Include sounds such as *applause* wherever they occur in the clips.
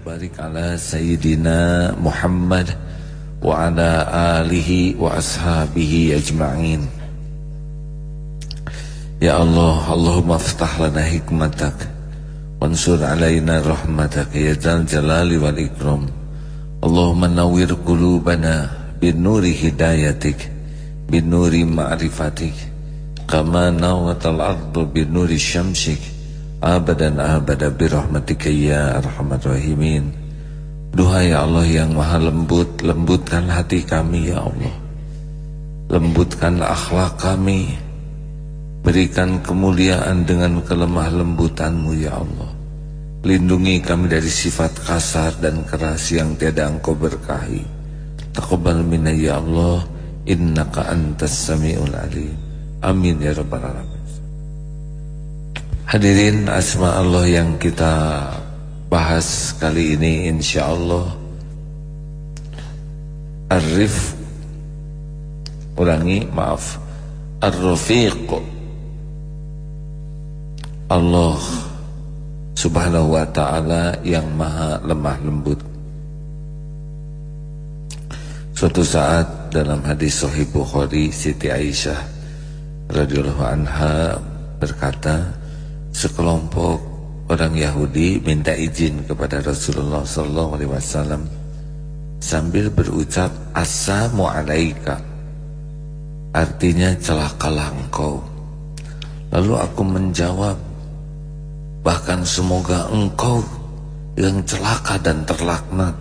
barik ala sayyidina Muhammad wa ala alihi wa ashabihi ajma'in Ya Allah Allahumma ftah lana hikmatak wansur alaina rahmatak ya zal jalali wal ikram Allahumma nawwir qulubana bin nuri hidayatik bin nuri ma'rifatik abadan abada birahmatika ya arhamar rahimin. Duhai Allah yang maha lembut Lembutkan hati kami ya Allah. Lembutkan akhlak kami. Berikan kemuliaan dengan kelemah lembutanmu ya Allah. Lindungi kami dari sifat kasar dan keras yang tiada engkau berkahi. Taqabbal minna ya Allah. Innaka antas sami'ul alim. Amin ya rabbal alamin Hadirin asma Allah yang kita bahas kali ini insya Allah. Arif Ulangi maaf. Ar-Rafiq. Allah Subhanahu wa ta'ala yang maha lemah lembut. Suatu saat dalam hadis Sahih Bukhari Siti Aisyah radhiyallahu anha berkata sekelompok orang Yahudi minta izin kepada Rasulullah sallallahu alaihi wasallam sambil berucap assalamu alaika. Artinya celakalah engkau. Lalu aku menjawab bahkan semoga engkau yang celaka dan terlaknat.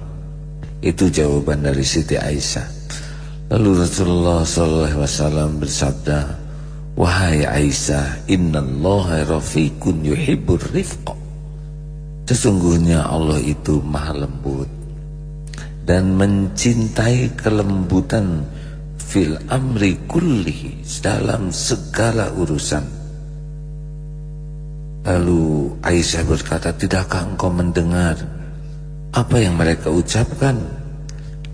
Itu jawaban dari Siti Aisyah. Lalu Rasulullah sallallahu alaihi wasallam bersabda Wahai Aisyah, innallaha rafiqun yuhibbur rifqa. Sesungguhnya Allah itu maha lembut dan mencintai kelembutan fil amri kulli dalam segala urusan. Lalu Aisyah berkata, "Tidakkah engkau mendengar apa yang mereka ucapkan?"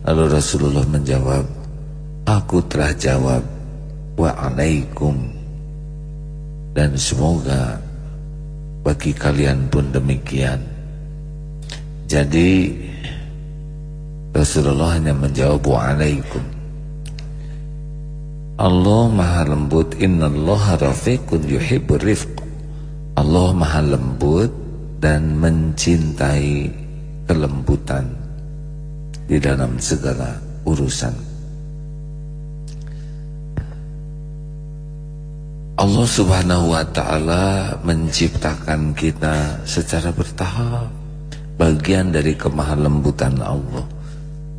Lalu Rasulullah menjawab, "Aku telah jawab wa alaikum dan semoga bagi kalian pun demikian. Jadi Rasulullah hanya menjawab wa'alaikum. Allah maha lembut innallaha rafiqun yuhibbur rifq. Allah maha lembut dan mencintai kelembutan di dalam segala urusan. Allah subhanahu wa ta'ala menciptakan kita secara bertahap Bagian dari kemahalembutan Allah.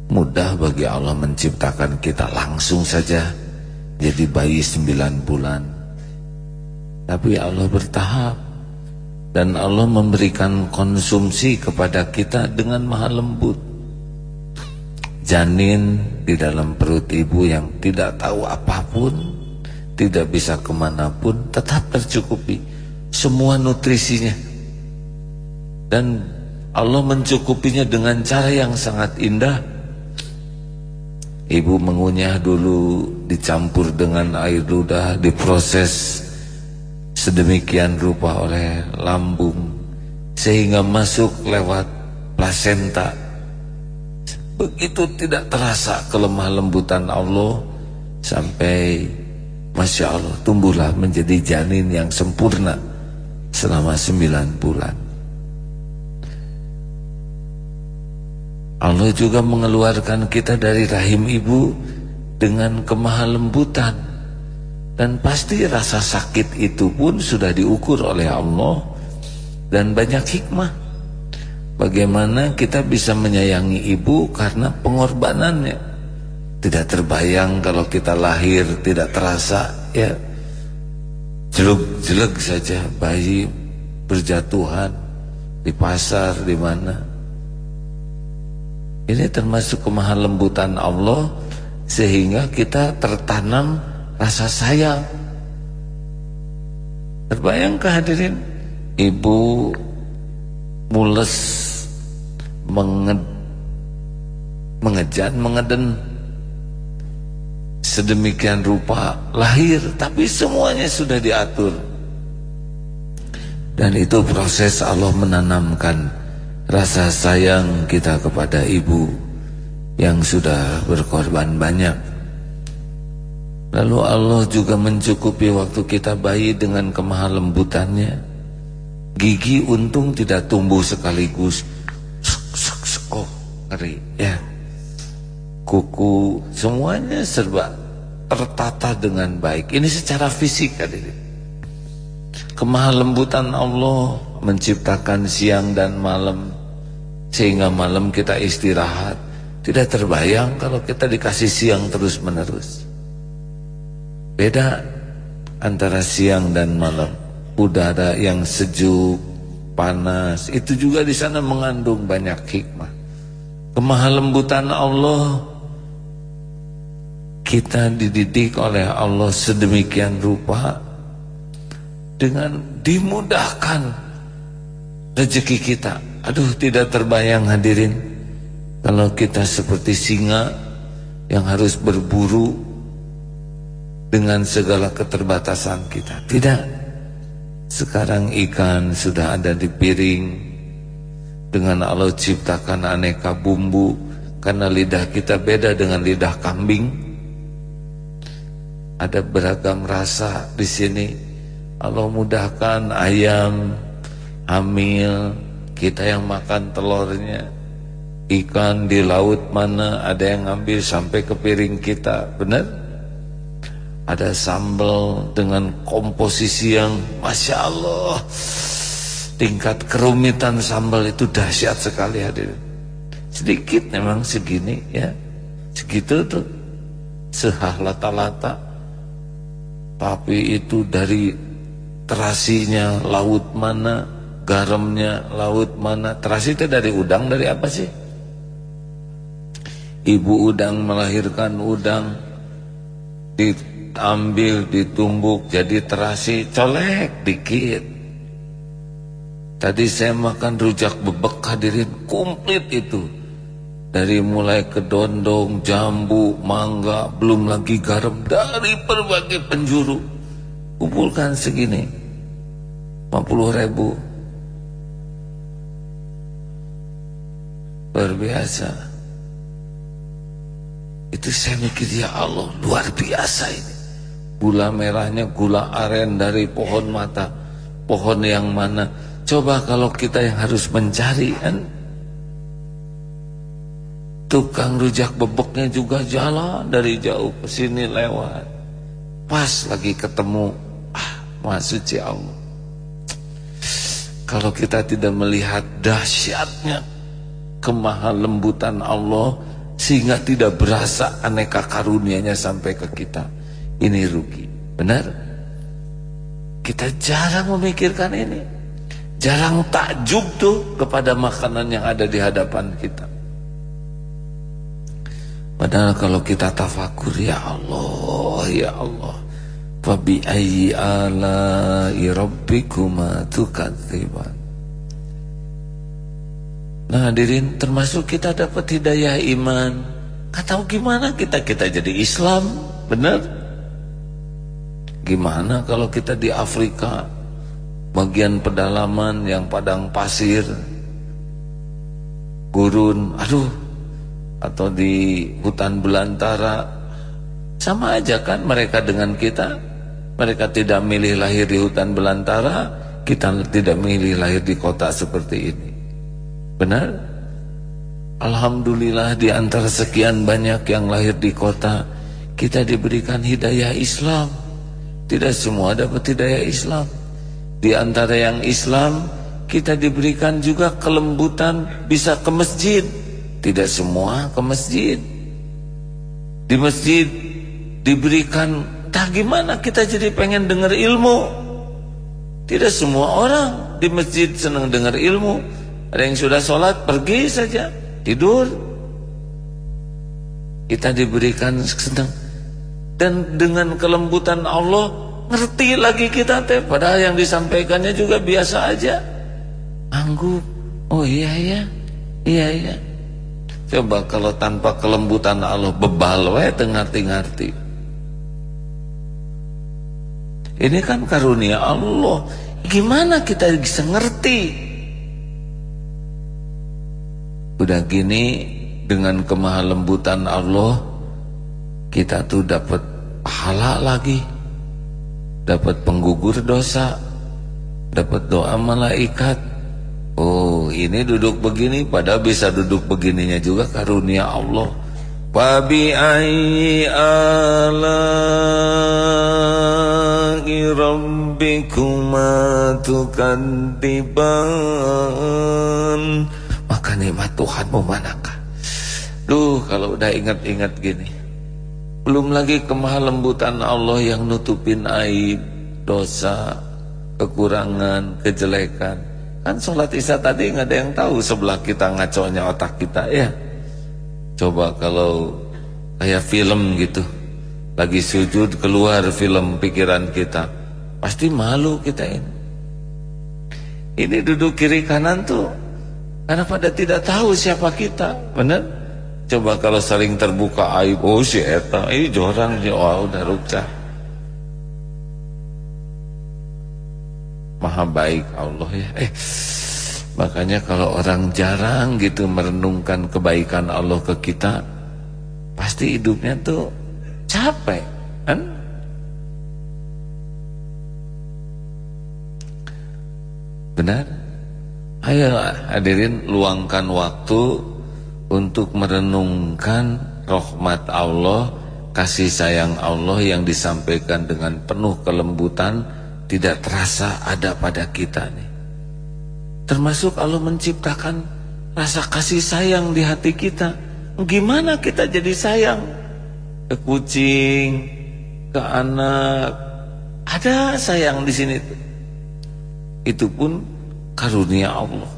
Mudah bagi Allah menciptakan kita langsung saja Jadi bayi sembilan bulan. Tapi Allah bertahap Dan Allah memberikan konsumsi kepada kita dengan maha lembut. Janin di dalam perut ibu yang tidak tahu apa pun tidak bisa ke mana pun tetap tercukupi semua nutrisinya. Dan Allah mencukupinya dengan cara yang sangat indah. Ibu mengunyah dulu dicampur dengan air ludah diproses sedemikian rupa oleh lambung sehingga masuk lewat plasenta. Begitu tidak terasa kelemah lembutan Allah sampai Masya Allah tumbuhlah menjadi janin yang sempurna selama sembilan bulan. Allah juga mengeluarkan kita dari rahim ibu dengan kemahalembutan dan pasti rasa sakit itu pun sudah diukur oleh Allah dan banyak hikmah. Bagaimana kita bisa menyayangi ibu karena pengorbanannya tidak terbayang kalau kita lahir tidak terasa ya. Jelek-jelek saja bayi berjatuhan di pasar di mana. Ini termasuk kemahan lembutan Allah sehingga kita tertanam rasa sayang. Terbayang kehadirin ibu mules menged, mengejan mengeden sedemikian rupa lahir tapi semuanya sudah diatur dan itu proses Allah menanamkan rasa sayang kita kepada ibu yang sudah berkorban banyak. Lalu Allah juga mencukupi waktu kita bayi dengan kemahalembutannya. Gigi untung tidak tumbuh sekaligus. Oh, ngeri ya. Kuku semuanya serba tertata dengan baik. Ini secara fisik hadirin. Kemahalembutan Allah menciptakan siang dan malam sehingga malam kita istirahat. Tidak terbayang kalau kita dikasih siang terus menerus. Beda antara siang dan malam. Udara yang sejuk, panas, itu juga di sana mengandung banyak hikmah. Kemahalembutan Allah kita dididik oleh Allah sedemikian rupa dengan dimudahkan rezeki kita. Aduh tidak terbayang hadirin kalau kita seperti singa yang harus berburu dengan segala keterbatasan kita. Tidak. Sekarang ikan sudah ada di piring dengan Allah ciptakan aneka bumbu karena lidah kita beda dengan lidah kambing. Ada beragam rasa di sini. Allah mudahkan ayam hamil kita yang makan telurnya. Ikan di laut mana ada yang ngambil sampai ke piring kita benar? Ada sambal dengan komposisi yang Masya Allah tingkat kerumitan sambal itu dahsyat sekali hadir sedikit memang segini ya. Segitu tuh. Sehahlata-lata tapi itu dari terasinya laut mana, garamnya laut mana. Terasi itu dari udang dari apa sih? Ibu udang melahirkan udang diambil, ditumbuk jadi terasi, colek dikit. Tadi saya makan rujak bebek hadirin komplit itu. Dari mulai kedondong, jambu, mangga, belum lagi garam dari berbagai penjuru. Kumpulkan segini 50 ribu. Luar biasa. Itu saya mikir ya Allah luar biasa ini. Gula merahnya gula aren dari pohon mata. Pohon yang mana? Coba kalau kita yang harus mencari kan tukang rujak bebeknya juga jalan dari jauh ke sini lewat pas lagi ketemu Maha suci Allah. Kalau kita tidak melihat dahsyatnya kemahalembutan Allah sehingga tidak berasa aneka karunia-Nya sampai ke kita, ini rugi. Benar? Kita jarang memikirkan ini. Jarang takjub tuh kepada makanan yang ada di hadapan kita. Padahal kalau kita tafakur ya Allah, ya Allah. Fabi ayyi ala'i rabbikuma tukadziban Nah hadirin termasuk kita dapat hidayah iman. Gak tahu gimana kita kita jadi Islam Benar? Gimana kalau kita di Afrika Bagian pedalaman yang padang pasir Gurun Aduh Atau di hutan belantara Sama aja kan mereka dengan kita mereka tidak milih lahir di hutan belantara, kita tidak milih lahir di kota seperti ini. Benar? Alhamdulillah di antara sekian banyak yang lahir di kota, kita diberikan hidayah Islam. Tidak semua dapat hidayah Islam. Di antara yang Islam, kita diberikan juga kelembutan bisa ke masjid. Tidak semua ke masjid. Di masjid diberikan Entah gimana kita jadi pengen dengar ilmu. Tidak semua orang di masjid senang dengar ilmu. Ada yang sudah sholat pergi saja tidur. Kita diberikan senang dan dengan kelembutan Allah ngerti lagi kita teh. Padahal yang disampaikannya juga biasa aja. Angguk. Oh iya ya, iya iya. Coba kalau tanpa kelembutan Allah bebal wae ngerti-ngerti. Ini kan karunia Allah. Gimana kita bisa ngerti? udah gini dengan kemahalembutan Allah kita tuh dapat pahala lagi dapat penggugur dosa dapat doa malaikat oh ini duduk begini padahal bisa duduk begininya juga karunia Allah. Fabi ayyi ala'i rabbikuma tukantiban Maka nikmat Tuhanmu manakah? Duh kalau udah ingat-ingat gini. Belum lagi kemahalembutan Allah yang nutupin aib, dosa, kekurangan, kejelekan Kan sholat isya tadi nggak ada yang tahu sebelah kita ngaconya otak kita ya. Coba kalau kayak film gitu Lagi sujud keluar film pikiran kita Pasti malu kita ini. Ini duduk kiri kanan tuh Karena pada tidak tahu siapa kita Benar? Coba kalau saling terbuka aib Oh si Eta Ini jorang Oh udah rukcah Maha baik Allah ya Eh Makanya kalau orang jarang gitu merenungkan kebaikan Allah ke kita, pasti hidupnya tuh capek, kan? Benar? Ayo hadirin luangkan waktu untuk merenungkan rahmat Allah, kasih sayang Allah yang disampaikan dengan penuh kelembutan tidak terasa ada pada kita nih. Termasuk Allah menciptakan rasa kasih sayang di hati kita. Gimana kita jadi sayang ke kucing, ke anak? Ada sayang di sini. Itu pun karunia Allah.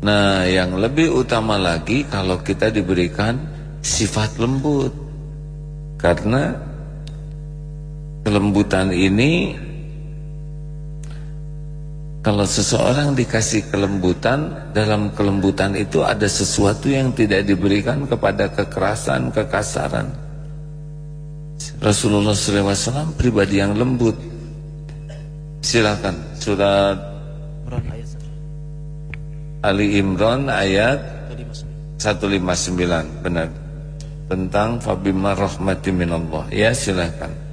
Nah, yang lebih utama lagi kalau kita diberikan sifat lembut. Karena kelembutan ini kalau seseorang dikasih kelembutan, dalam kelembutan itu ada sesuatu yang tidak diberikan kepada kekerasan, kekasaran. Rasulullah SAW pribadi yang lembut. Silakan surat Ali Imran ayat 159 benar tentang fabima rahmati minallah. Ya silakan.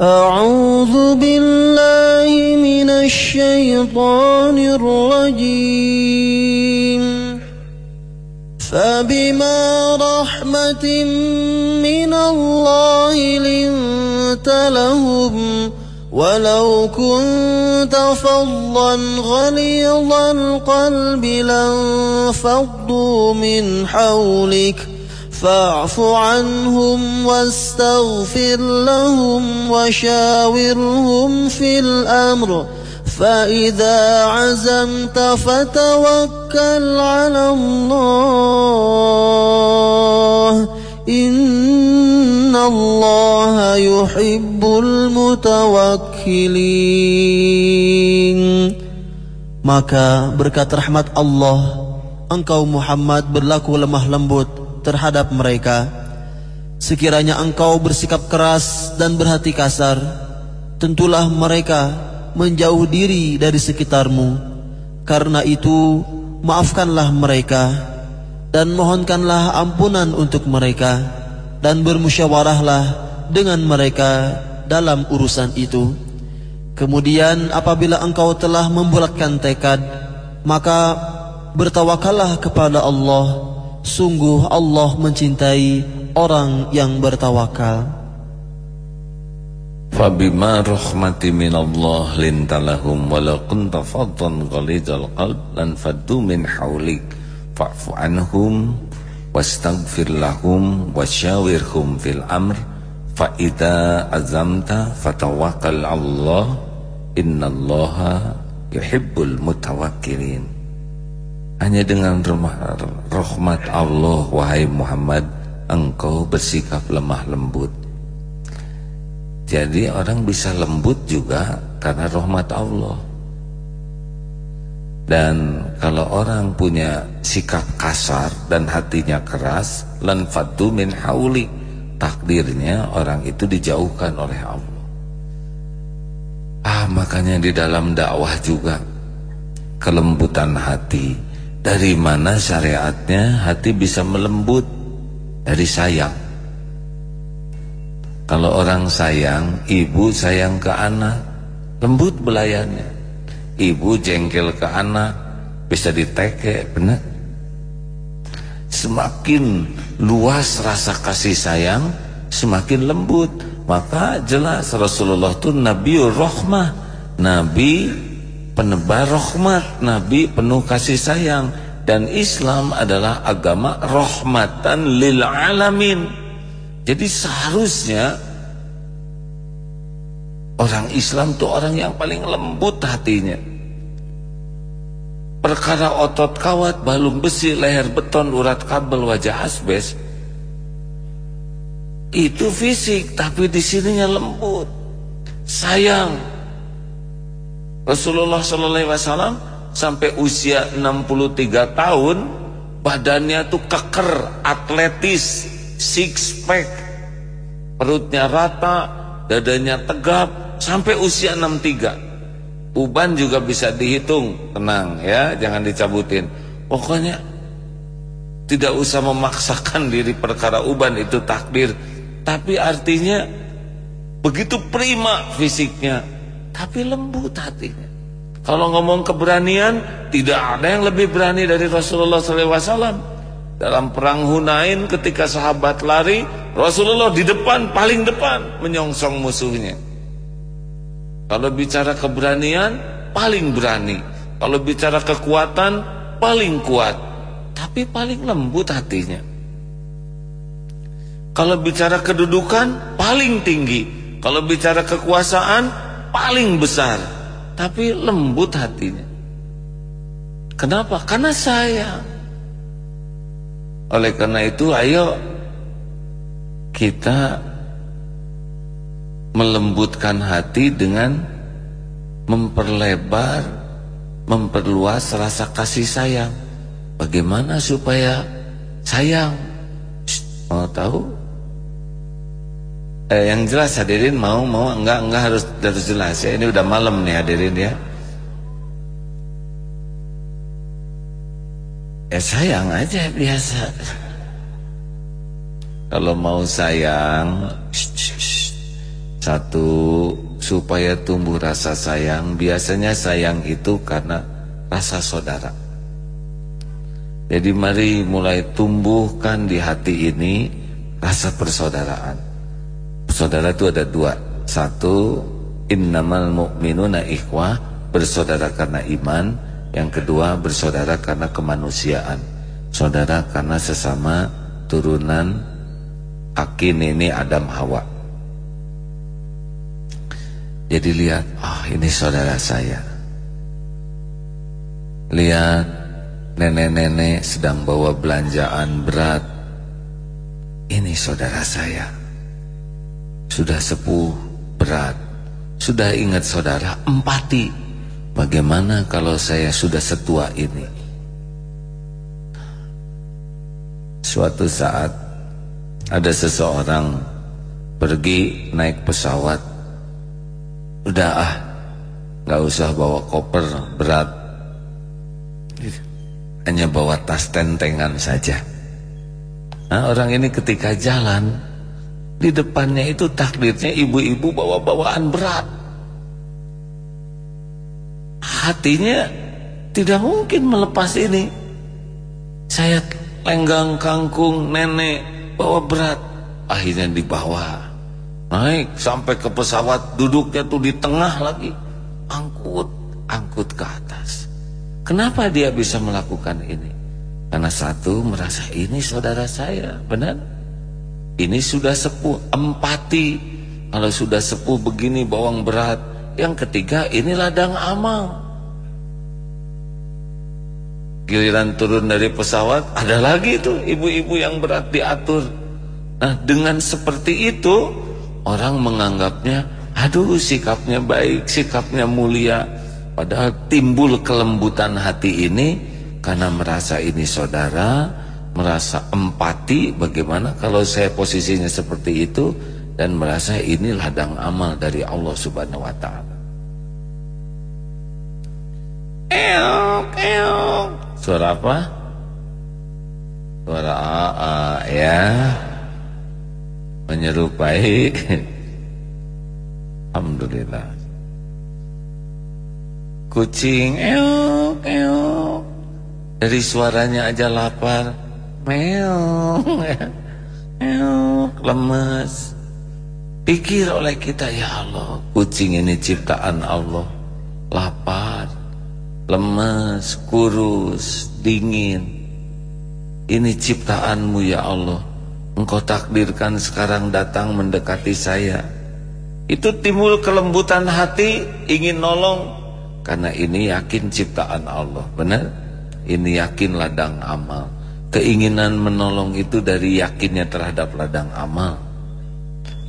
أعوذ بالله من الشيطان الرجيم. فبما رحمة من الله لنت لهم ولو كنت فظا غليظ القلب لانفضوا من حولك فاعف عنهم واستغفر لهم وشاورهم في الأمر. فإذا عزمت فتوكل على الله. إن الله يحب المتوكلين. Maka berkat rahmat Allah Engkau Muhammad berlaku lemah lembut. Terhadap mereka. Sekiranya engkau bersikap keras dan berhati kasar, tentulah mereka menjauh diri dari sekitarmu. Karena itu, maafkanlah mereka dan mohonkanlah ampunan untuk mereka dan bermusyawarahlah dengan mereka dalam urusan itu. Kemudian apabila engkau telah membulatkan tekad, maka bertawakallah kepada Allah Sungguh Allah mencintai orang yang bertawakal. Fabima rahmati minallah lintalahum wala kunta faddan ghalidal qalb lan faddu min hawlik. Fa'fu anhum wastaghfir lahum wasyawirhum fil amr. Fa idza azamta fatawakkal Allah. Innallaha yuhibbul mutawakkilin hanya dengan rahmat Allah wahai Muhammad engkau bersikap lemah lembut. Jadi orang bisa lembut juga karena rahmat Allah. Dan kalau orang punya sikap kasar dan hatinya keras, lan faddu min hauli, takdirnya orang itu dijauhkan oleh Allah. Ah, makanya di dalam dakwah juga kelembutan hati Dari mana syariatnya hati bisa melembut dari sayang. Kalau orang sayang, ibu sayang ke anak, lembut belayannya. Ibu jengkel ke anak, bisa diteke, benar. Semakin luas rasa kasih sayang, semakin lembut. Maka jelas Rasulullah itu Nabi Rahmah, Nabi penebar rahmat, nabi penuh kasih sayang dan Islam adalah agama rahmatan lil alamin. Jadi seharusnya orang Islam itu orang yang paling lembut hatinya. Perkara otot kawat, balung besi, leher beton, urat kabel, wajah asbes itu fisik, tapi di sininya lembut, sayang, Rasulullah Sallallahu Alaihi Wasallam sampai usia 63 tahun badannya tuh keker, atletis, six pack, perutnya rata, dadanya tegap sampai usia 63. Uban juga bisa dihitung, tenang ya, jangan dicabutin. Pokoknya tidak usah memaksakan *laughs* diri perkara uban itu takdir, tapi artinya begitu prima fisiknya, tapi lembut hatinya. Kalau ngomong keberanian, tidak ada yang lebih berani dari Rasulullah SAW. Dalam perang Hunain ketika sahabat lari, Rasulullah di depan, paling depan menyongsong musuhnya. Kalau bicara keberanian, paling berani. Kalau bicara kekuatan, paling kuat. Tapi paling lembut hatinya. Kalau bicara kedudukan, paling tinggi. Kalau bicara kekuasaan, paling besar tapi lembut hatinya. Kenapa? karena sayang. Oleh karena itu ayo kita melembutkan hati dengan memperlebar memperluas rasa kasih sayang. Bagaimana supaya sayang? Mau tahu eh, yang jelas hadirin mau mau enggak enggak harus harus jelas ya. Ini udah malam nih hadirin ya. Ya sayang aja biasa. Kalau mau sayang satu supaya tumbuh rasa sayang. Biasanya sayang itu karena rasa saudara. Jadi mari mulai tumbuhkan di hati ini rasa persaudaraan Saudara itu ada dua. Satu, innamal mu'minuna ikhwah, bersaudara karena iman. Yang kedua, bersaudara karena kemanusiaan. Saudara karena sesama turunan aki ini Adam Hawa. Jadi lihat, ah oh, ini saudara saya. Lihat nenek-nenek sedang bawa belanjaan berat. Ini saudara saya sudah sepuh, berat, sudah ingat saudara, empati. Bagaimana kalau saya sudah setua ini? Suatu saat ada seseorang pergi naik pesawat, udah ah, nggak usah bawa koper berat, hanya bawa tas tentengan saja. Nah, orang ini ketika jalan di depannya itu takdirnya ibu-ibu bawa bawaan berat. Hatinya tidak mungkin melepas ini. Saya lenggang kangkung nenek bawa berat. Akhirnya dibawa. Naik sampai ke pesawat duduknya tuh di tengah lagi. Angkut, angkut ke atas. Kenapa dia bisa melakukan ini? Karena satu merasa ini saudara saya, benar? Ini sudah sepuh, empati. Kalau sudah sepuh begini bawang berat. Yang ketiga ini ladang amal. Giliran turun dari pesawat ada lagi tuh ibu-ibu yang berat diatur. Nah dengan seperti itu orang menganggapnya aduh sikapnya baik, sikapnya mulia. Padahal timbul kelembutan hati ini karena merasa ini saudara, merasa empati bagaimana kalau saya posisinya seperti itu dan merasa ini ladang amal dari Allah Subhanahu wa taala. Eok, eok. Suara apa? Suara AA ya. Menyerupai *laughs* Alhamdulillah. Kucing eok eok. Dari suaranya aja lapar. Meong. Eok lemes. Pikir oleh kita ya Allah, kucing ini ciptaan Allah. Lapar, lemes, kurus, dingin. Ini ciptaanmu ya Allah. Engkau takdirkan sekarang datang mendekati saya. Itu timbul kelembutan hati, ingin nolong. Karena ini yakin ciptaan Allah, benar? Ini yakin ladang amal. Keinginan menolong itu dari yakinnya terhadap ladang amal.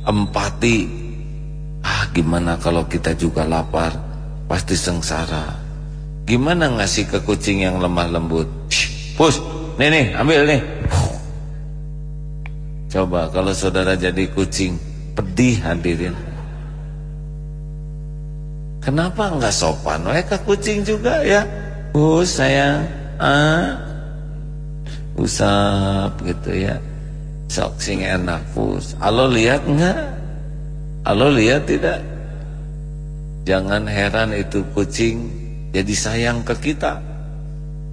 Empati. Ah gimana kalau kita juga lapar? Pasti sengsara. Gimana ngasih ke kucing yang lemah lembut? Pus. Nih nih ambil nih. Coba kalau saudara jadi kucing pedih hadirin. Kenapa enggak sopan? Mereka kucing juga ya. Pus sayang. Ah usap gitu ya. Sok sing enak pus. Alo lihat enggak alo lihat tidak? Jangan heran itu kucing jadi sayang ke kita.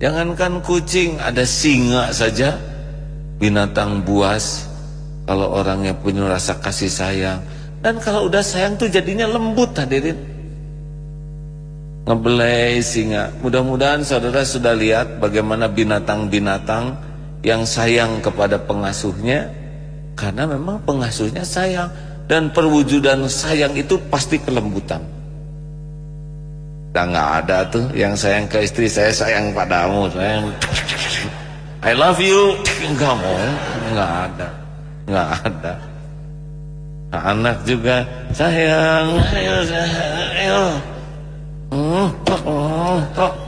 Jangankan kucing ada singa saja. Binatang buas kalau orangnya punya rasa kasih sayang. Dan kalau udah sayang tuh jadinya lembut hadirin. Ngebelai singa. Mudah-mudahan saudara sudah lihat bagaimana binatang-binatang yang sayang kepada pengasuhnya karena memang pengasuhnya sayang. Dan perwujudan sayang itu pasti kelembutan. Dan nggak ada tuh yang sayang ke istri saya sayang padamu sayang. I love you. Enggak mau nggak ada nggak ada. Anak juga sayang ayo ayo hmm, oh, oh.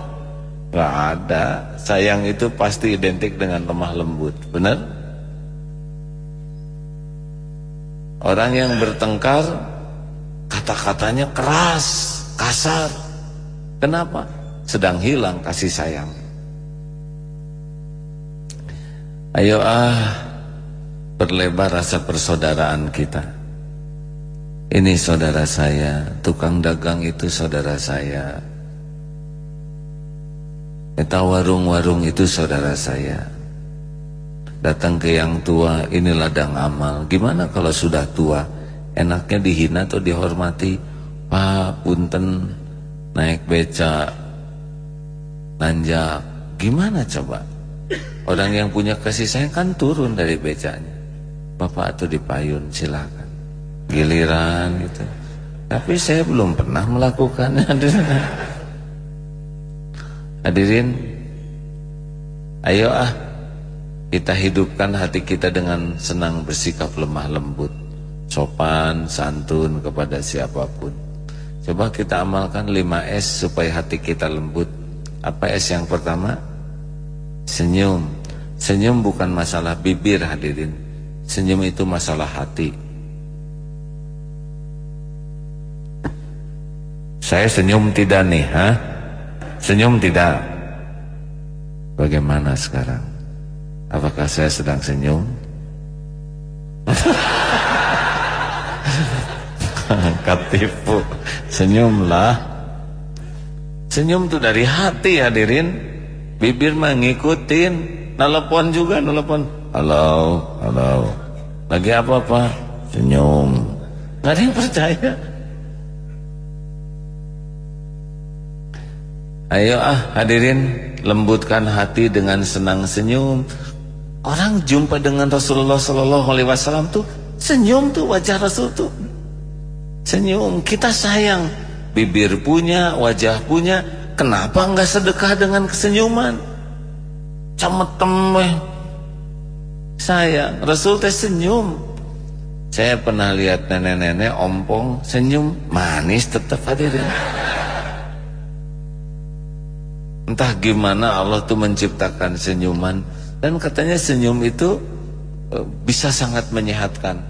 Nggak ada. Sayang itu pasti identik dengan lemah lembut benar? Orang yang bertengkar kata-katanya keras kasar. Kenapa? Sedang hilang kasih sayang. Ayo ah berlebar rasa persaudaraan kita. Ini saudara saya tukang dagang itu saudara saya Eta warung-warung itu saudara saya. Datang ke yang tua Ini ladang amal. Gimana kalau sudah tua? Enaknya dihina atau dihormati? Pak punten Naik beca Nanjak. Gimana coba? Orang yang punya kasih sayang kan turun dari becanya. Bapak atau dipayun silakan. Giliran gitu. Tapi saya belum pernah melakukannya *laughs* Hadirin Ayo ah Kita hidupkan hati kita dengan senang bersikap lemah lembut Sopan, santun kepada siapa pun. Coba kita amalkan 5S supaya hati kita lembut. Apa S yang pertama? Senyum. Senyum bukan masalah bibir hadirin. Senyum itu masalah hati. Saya senyum tidak nih ha? Senyum tidak? Bagaimana sekarang? Apakah saya sedang senyum? *laughs* Katipu Senyumlah Senyum itu dari hati hadirin Bibir mah ngikutin Nelpon juga nelpon Halo, halo Lagi apa-apa? Senyum Gak ada yang percaya Ayo ah hadirin lembutkan hati dengan senang senyum. Orang jumpa dengan Rasulullah Sallallahu Alaihi Wasallam tuh senyum tuh wajah Rasul tuh senyum. Kita sayang bibir punya, wajah punya. Kenapa enggak sedekah dengan kesenyuman? Cemetem weh. Sayang Rasul teh senyum. Saya pernah lihat nenek-nenek ompong senyum manis tetap hadirin. Entah gimana Allah tuh menciptakan senyuman dan katanya senyum itu eh, bisa sangat menyehatkan.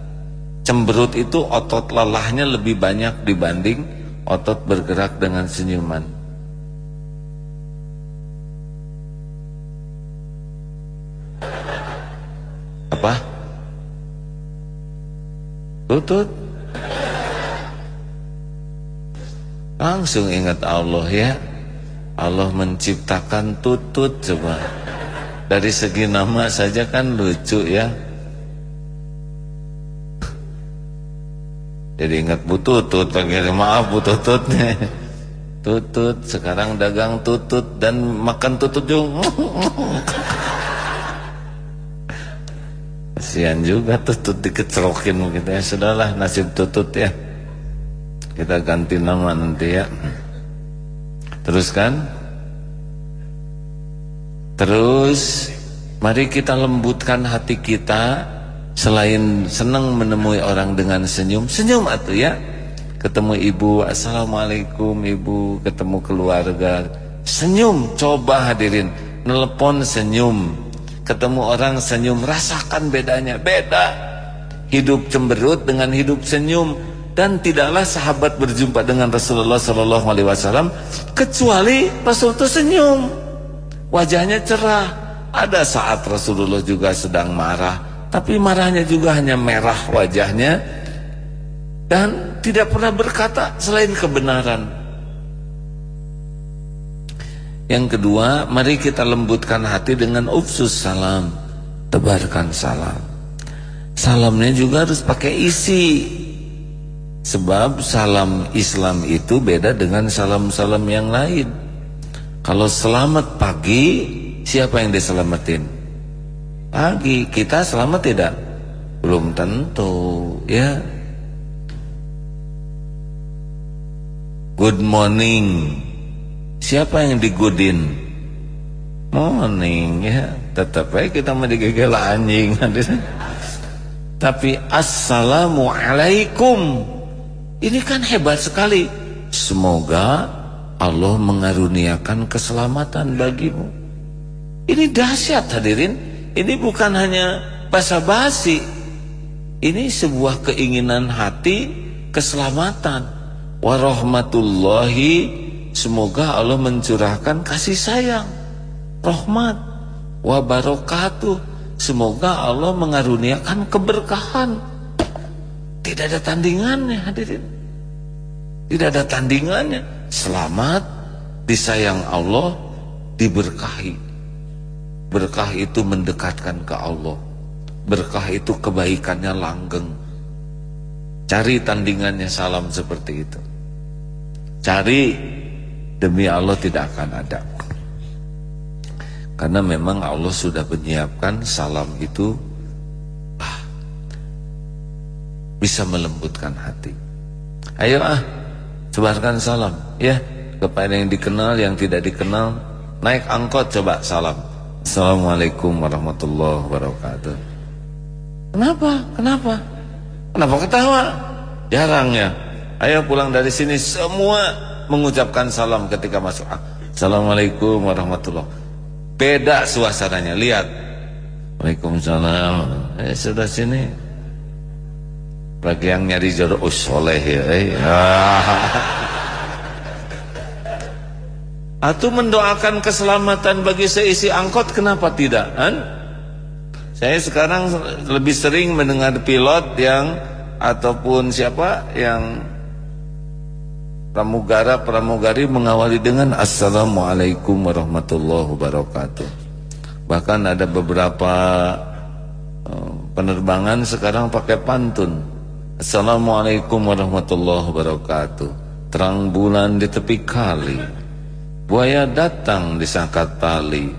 Cemberut itu otot lelahnya lebih banyak dibanding otot bergerak dengan senyuman. Apa? Tutut? Langsung ingat Allah ya. Allah menciptakan tutut coba. Dari segi nama saja kan lucu ya. Jadi ingat Bu Tutut, panggil maaf Bu Tutut. Tutut, sekarang dagang tutut dan makan tutut juga. Kasihan juga tutut dikecerokin gitu ya. Sudahlah nasib tutut ya. Kita ganti nama nanti ya. Teruskan. Terus mari kita lembutkan hati kita Selain senang menemui orang dengan senyum, senyum atuh ya. Ketemu ibu, assalamualaikum ibu, ketemu keluarga, senyum. Coba hadirin, nelpon senyum, ketemu orang senyum, rasakan bedanya, beda. Hidup cemberut dengan hidup senyum dan tidaklah sahabat berjumpa dengan Rasulullah Shallallahu Alaihi Wasallam kecuali Rasul itu senyum, wajahnya cerah. Ada saat Rasulullah juga sedang marah, tapi marahnya juga hanya merah wajahnya dan tidak pernah berkata selain kebenaran. Yang kedua, mari kita lembutkan hati dengan ufsus salam, tebarkan salam. Salamnya juga harus pakai isi. Sebab salam Islam itu beda dengan salam-salam yang lain. Kalau selamat pagi, siapa yang diselamatin? pagi. Kita selamat tidak? Belum tentu ya. Good morning. Siapa yang digudin? Morning ya. Tetap baik kita mau digigil anjing. *laughs* Tapi assalamualaikum ini kan hebat sekali semoga Allah mengaruniakan keselamatan bagimu ini dahsyat hadirin ini bukan hanya basa-basi. Ini sebuah keinginan hati keselamatan. Warahmatullahi semoga Allah mencurahkan kasih sayang, rahmat, wabarakatuh. Semoga Allah mengaruniakan keberkahan. Tidak ada tandingannya hadirin. Tidak ada tandingannya. Selamat, disayang Allah, diberkahi. Berkah itu mendekatkan ke Allah. Berkah itu kebaikannya langgeng. Cari tandingannya salam seperti itu. Cari demi Allah tidak akan ada. Karena memang Allah sudah menyiapkan salam itu bisa melembutkan hati. Ayo ah, sebarkan salam ya kepada yang dikenal, yang tidak dikenal. Naik angkot coba salam. Assalamualaikum warahmatullahi wabarakatuh. Kenapa? Kenapa? Kenapa ketawa? Jarang ya. Ayo pulang dari sini semua mengucapkan salam ketika masuk. Assalamualaikum warahmatullahi Beda suasananya. Lihat. Waalaikumsalam. Eh sudah sini. Bagi yang nyari jodoh, oh soleh ya. Eh. *laughs* Atau mendoakan keselamatan bagi seisi angkot kenapa tidak kan? Saya sekarang lebih sering mendengar pilot yang ataupun siapa yang pramugara pramugari mengawali dengan assalamualaikum warahmatullahi wabarakatuh. Bahkan ada beberapa eh, penerbangan sekarang pakai pantun. Assalamualaikum warahmatullahi wabarakatuh. Terang bulan di tepi kali. Buaya datang disangkat tali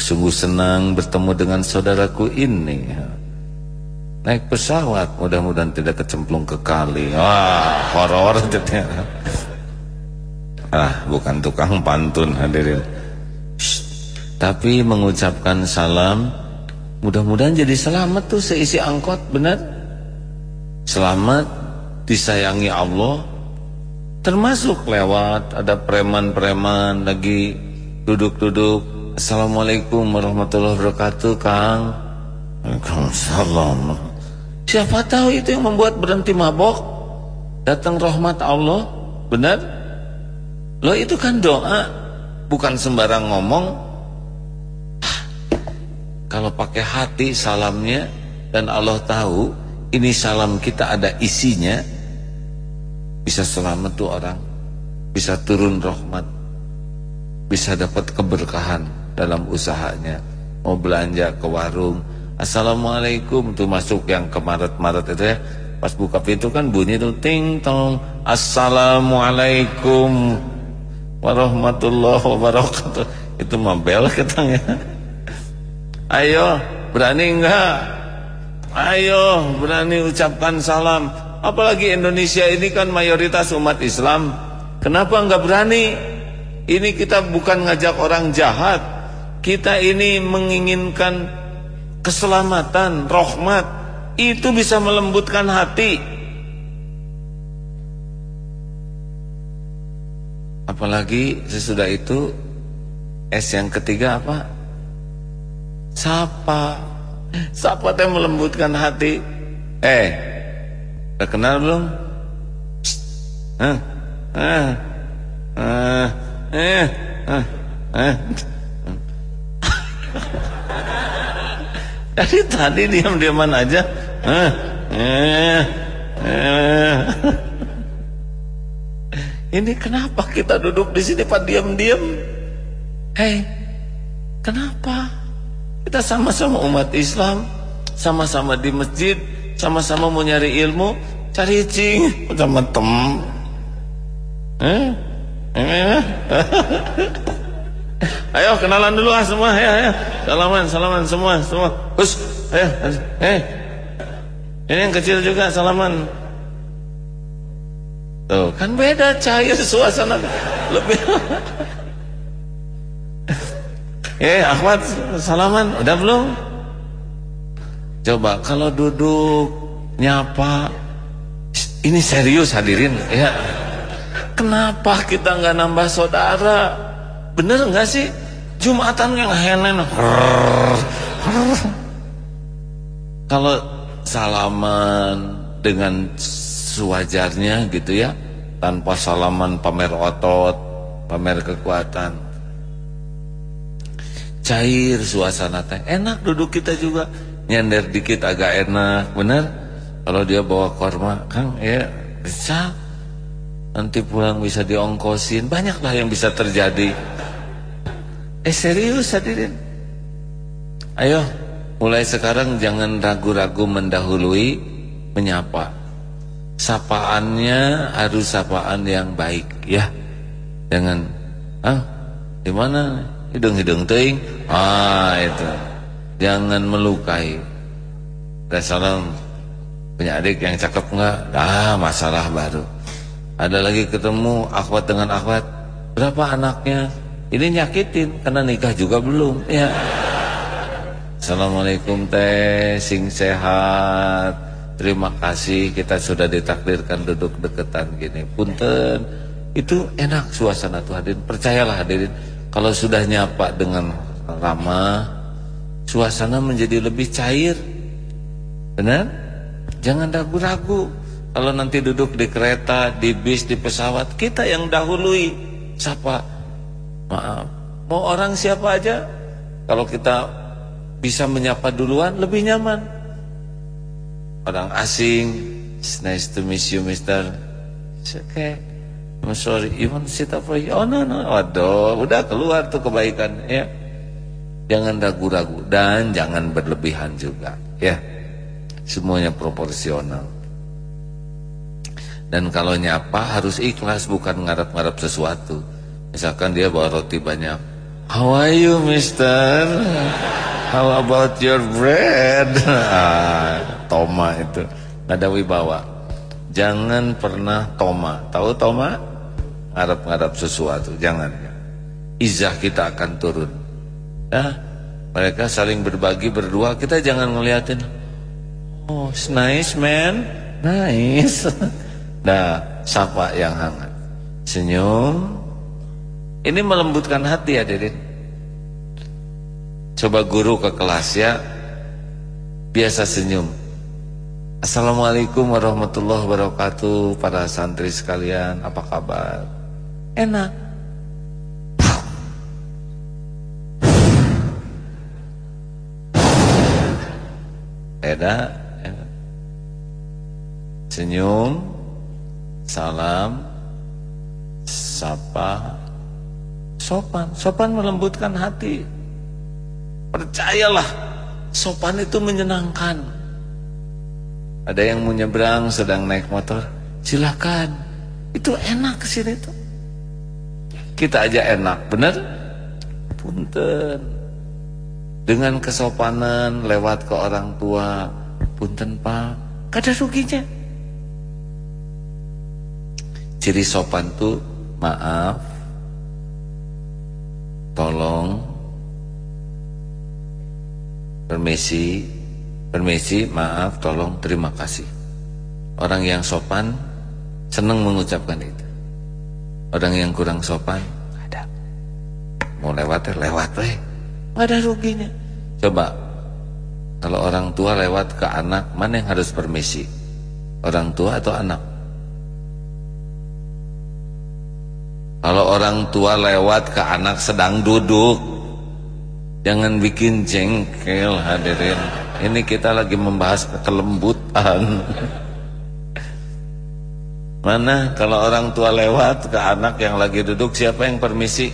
Sungguh senang bertemu dengan saudaraku ini Naik pesawat mudah-mudahan tidak kecemplung ke kali Wah horor *laughs* Ah bukan tukang pantun hadirin Shh. Tapi mengucapkan salam Mudah-mudahan jadi selamat tuh seisi angkot benar Selamat disayangi Allah Termasuk lewat ada preman-preman lagi duduk-duduk. Assalamualaikum warahmatullahi wabarakatuh, Kang. Waalaikumsalam. Siapa tahu itu yang membuat berhenti mabok? Datang rahmat Allah, benar? Lo itu kan doa, bukan sembarang ngomong. Kalau pakai hati salamnya, dan Allah tahu ini salam kita ada isinya. Bisa selamat tuh orang. Bisa turun rahmat. Bisa dapat keberkahan dalam usahanya. Mau belanja ke warung. Assalamualaikum tuh masuk yang ke Maret-Maret itu ya. Pas buka pintu kan bunyi tuh ting tong. Assalamualaikum warahmatullahi wabarakatuh. Itu mabel *laughs* katanya ayo berani enggak ayo berani ucapkan salam apalagi Indonesia ini kan mayoritas umat Islam kenapa enggak berani ini kita bukan ngajak orang jahat kita ini menginginkan keselamatan, rahmat itu bisa melembutkan hati. Apalagi sesudah itu S yang ketiga apa? Sapa. Sapa teh melembutkan hati. Eh, udah kenal belum? Ah. Ah. Eh. Ah. Eh. Dari tadi diam-diaman aja. Eh, eh, eh. Ini kenapa kita duduk di sini pak diam-diam? Hei, kenapa? Kita sama-sama umat Islam, sama-sama di masjid, sama-sama mau nyari ilmu, cari cing, sama tem. Eh? Eh? *laughs* Ayo kenalan dulu ah semua ya ya. Salaman salaman semua semua. Hus, ayo. Eh. Ini yang kecil juga salaman. Tuh, kan beda cair suasana lebih. *laughs* eh, Ahmad salaman udah belum? Coba kalau duduk nyapa ini serius hadirin ya. Kenapa kita nggak nambah saudara? Bener nggak sih? Jumatan yang henen. Kalau salaman dengan sewajarnya gitu ya, tanpa salaman pamer otot, pamer kekuatan. Cair suasana teh, enak duduk kita juga. Nyender dikit agak enak, bener? Kalau dia bawa korma, Kang, ya bisa. Nanti pulang bisa diongkosin, banyaklah yang bisa terjadi. Eh serius hadirin Ayo mulai sekarang jangan ragu-ragu mendahului menyapa Sapaannya harus sapaan yang baik ya Jangan ah di mana hidung-hidung teing ah itu. Jangan melukai. Salam. Punya adik yang cakep enggak? Ah masalah baru. Ada lagi ketemu akhwat dengan akhwat. Berapa anaknya? Ini nyakitin karena nikah juga belum. Ya. Assalamualaikum teh. Sing sehat. Terima kasih kita sudah ditakdirkan duduk deketan gini. Punten. Itu enak suasana tuh hadirin percayalah hadirin kalau sudah nyapa dengan ramah suasana menjadi lebih cair benar jangan ragu-ragu kalau nanti duduk di kereta di bis di pesawat kita yang dahului sapa Maaf. Mau orang siapa aja, kalau kita bisa menyapa duluan lebih nyaman. Orang asing, it's nice to meet you, Mister. It's okay. I'm sorry, you want to sit up for you? Oh no no, waduh, udah keluar tuh kebaikan ya. Jangan ragu-ragu dan jangan berlebihan juga ya. Semuanya proporsional. Dan kalau nyapa harus ikhlas bukan ngarap-ngarap sesuatu. Misalkan dia bawa roti banyak. How are you, mister? How about your bread? *laughs* ah, toma itu. Ada wibawa. Jangan pernah toma. Tahu toma? Ngarap-ngarap sesuatu. Jangan. Izah kita akan turun. Nah, mereka saling berbagi berdua. Kita jangan ngeliatin. Oh, nice man. Nice. *laughs* nah, sapa yang hangat. Senyum ini melembutkan hati hadirin. Coba guru ke kelas ya. Biasa senyum. Assalamualaikum warahmatullahi wabarakatuh para santri sekalian, apa kabar? Enak. beda ya. senyum salam sapa. Sopan sopan melembutkan hati. Percayalah sopan itu menyenangkan. Ada yang mau nyebrang sedang naik motor? Silakan. Itu enak ke sini tuh kita aja enak bener? Punten. Dengan kesopanan lewat ke orang tua punten pak. Kada ruginya. Ciri sopan tuh maaf. Tolong. Permisi. Permisi maaf tolong terima kasih. Orang yang sopan senang mengucapkan itu orang yang kurang sopan ada mau lewat ya lewat weh ada ruginya. Coba, kalau orang tua lewat ke anak, mana yang harus permisi? Orang tua atau anak? Kalau orang tua lewat ke anak sedang duduk, jangan bikin jengkel hadirin. Ini kita lagi membahas kelembutan. *laughs* Mana kalau orang tua lewat ke anak yang lagi duduk, siapa yang permisi?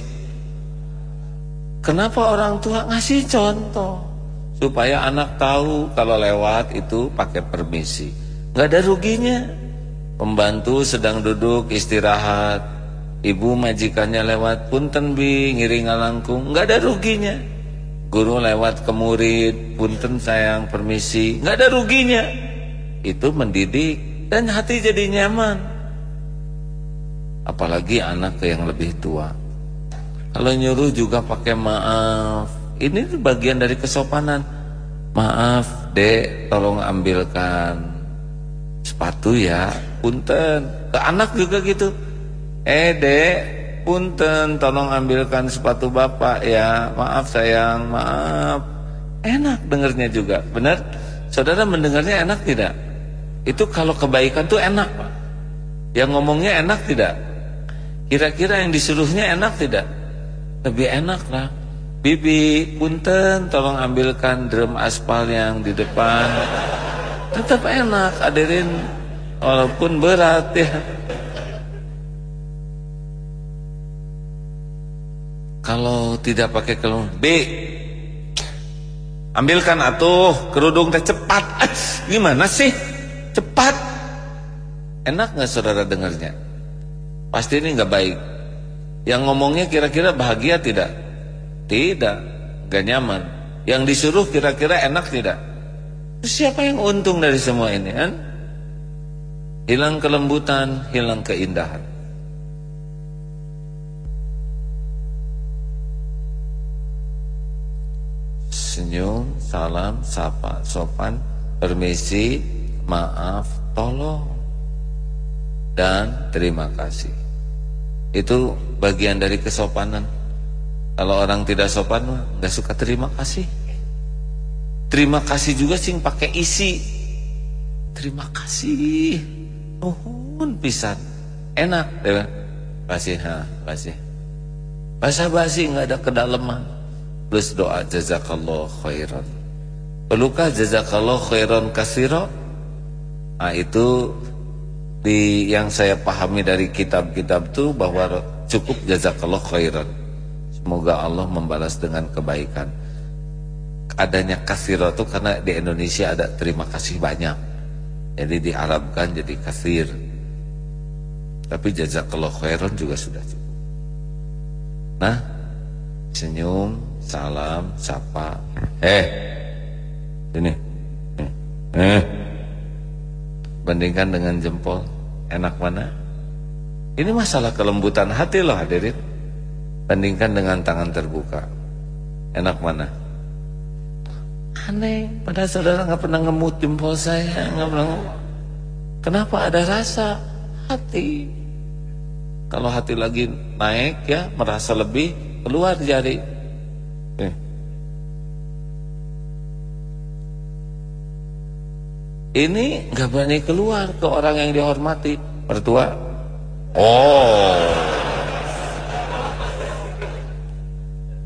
Kenapa orang tua ngasih contoh? Supaya anak tahu kalau lewat itu pakai permisi. Gak ada ruginya. Pembantu sedang duduk istirahat. Ibu majikannya lewat punten bi ngiring langkung. Gak ada ruginya. Guru lewat ke murid. Punten sayang permisi. Gak ada ruginya. Itu mendidik. Dan hati jadi nyaman. Apalagi anak yang lebih tua. Kalau nyuruh juga pakai maaf. Ini bagian dari kesopanan. Maaf, Dek, tolong ambilkan sepatu ya. Punten. Ke anak juga gitu. Eh, Dek, punten, tolong ambilkan sepatu Bapak ya. Maaf sayang, maaf. Enak dengernya juga. Benar? Saudara mendengarnya enak tidak? Itu kalau kebaikan tuh enak, Pak. Yang ngomongnya enak tidak? Kira-kira yang disuruhnya enak tidak? lebih enak lah. Bibi punten tolong ambilkan drum aspal yang di depan. Tetap enak hadirin. Walaupun berat ya. Kalau tidak pakai kelung B ambilkan atuh kerudung teh cepat. Gimana sih? Cepat. Enak nggak saudara dengarnya pasti ini nggak baik yang ngomongnya kira-kira bahagia tidak? Tidak, gak nyaman. Yang disuruh kira-kira enak tidak? Siapa yang untung dari semua ini kan? Hilang kelembutan, hilang keindahan. Senyum, salam, sapa, sopan, permisi, maaf, tolong, dan terima kasih. Itu bagian dari kesopanan. Kalau orang tidak sopan nggak suka terima kasih. Terima kasih juga sih pakai isi. Terima kasih. Nuhun pisan. Enak, ya. Kasih, ha, kasih. Bahasa basi nggak ada kedalaman. Plus doa jazakallah khairan. Perlukah jazakallah khairan kasiro? Nah itu di yang saya pahami dari kitab-kitab itu bahwa cukup jazakallah khairan. Semoga Allah membalas dengan kebaikan. Adanya kasiro itu karena di Indonesia ada terima kasih banyak. Jadi diarabkan jadi kasir. Tapi jazakallah khairan juga sudah cukup. Nah, senyum, salam, sapa. Eh, ini. Eh. eh bandingkan dengan jempol enak mana? Ini masalah kelembutan hati loh hadirin. Bandingkan dengan tangan terbuka enak mana? Aneh pada saudara nggak pernah ngemut jempol saya nggak pernah ngemut. kenapa ada rasa? Hati. Kalau hati lagi naik ya merasa lebih keluar jari. Eh. Ini nggak berani keluar ke orang yang dihormati, mertua. Oh.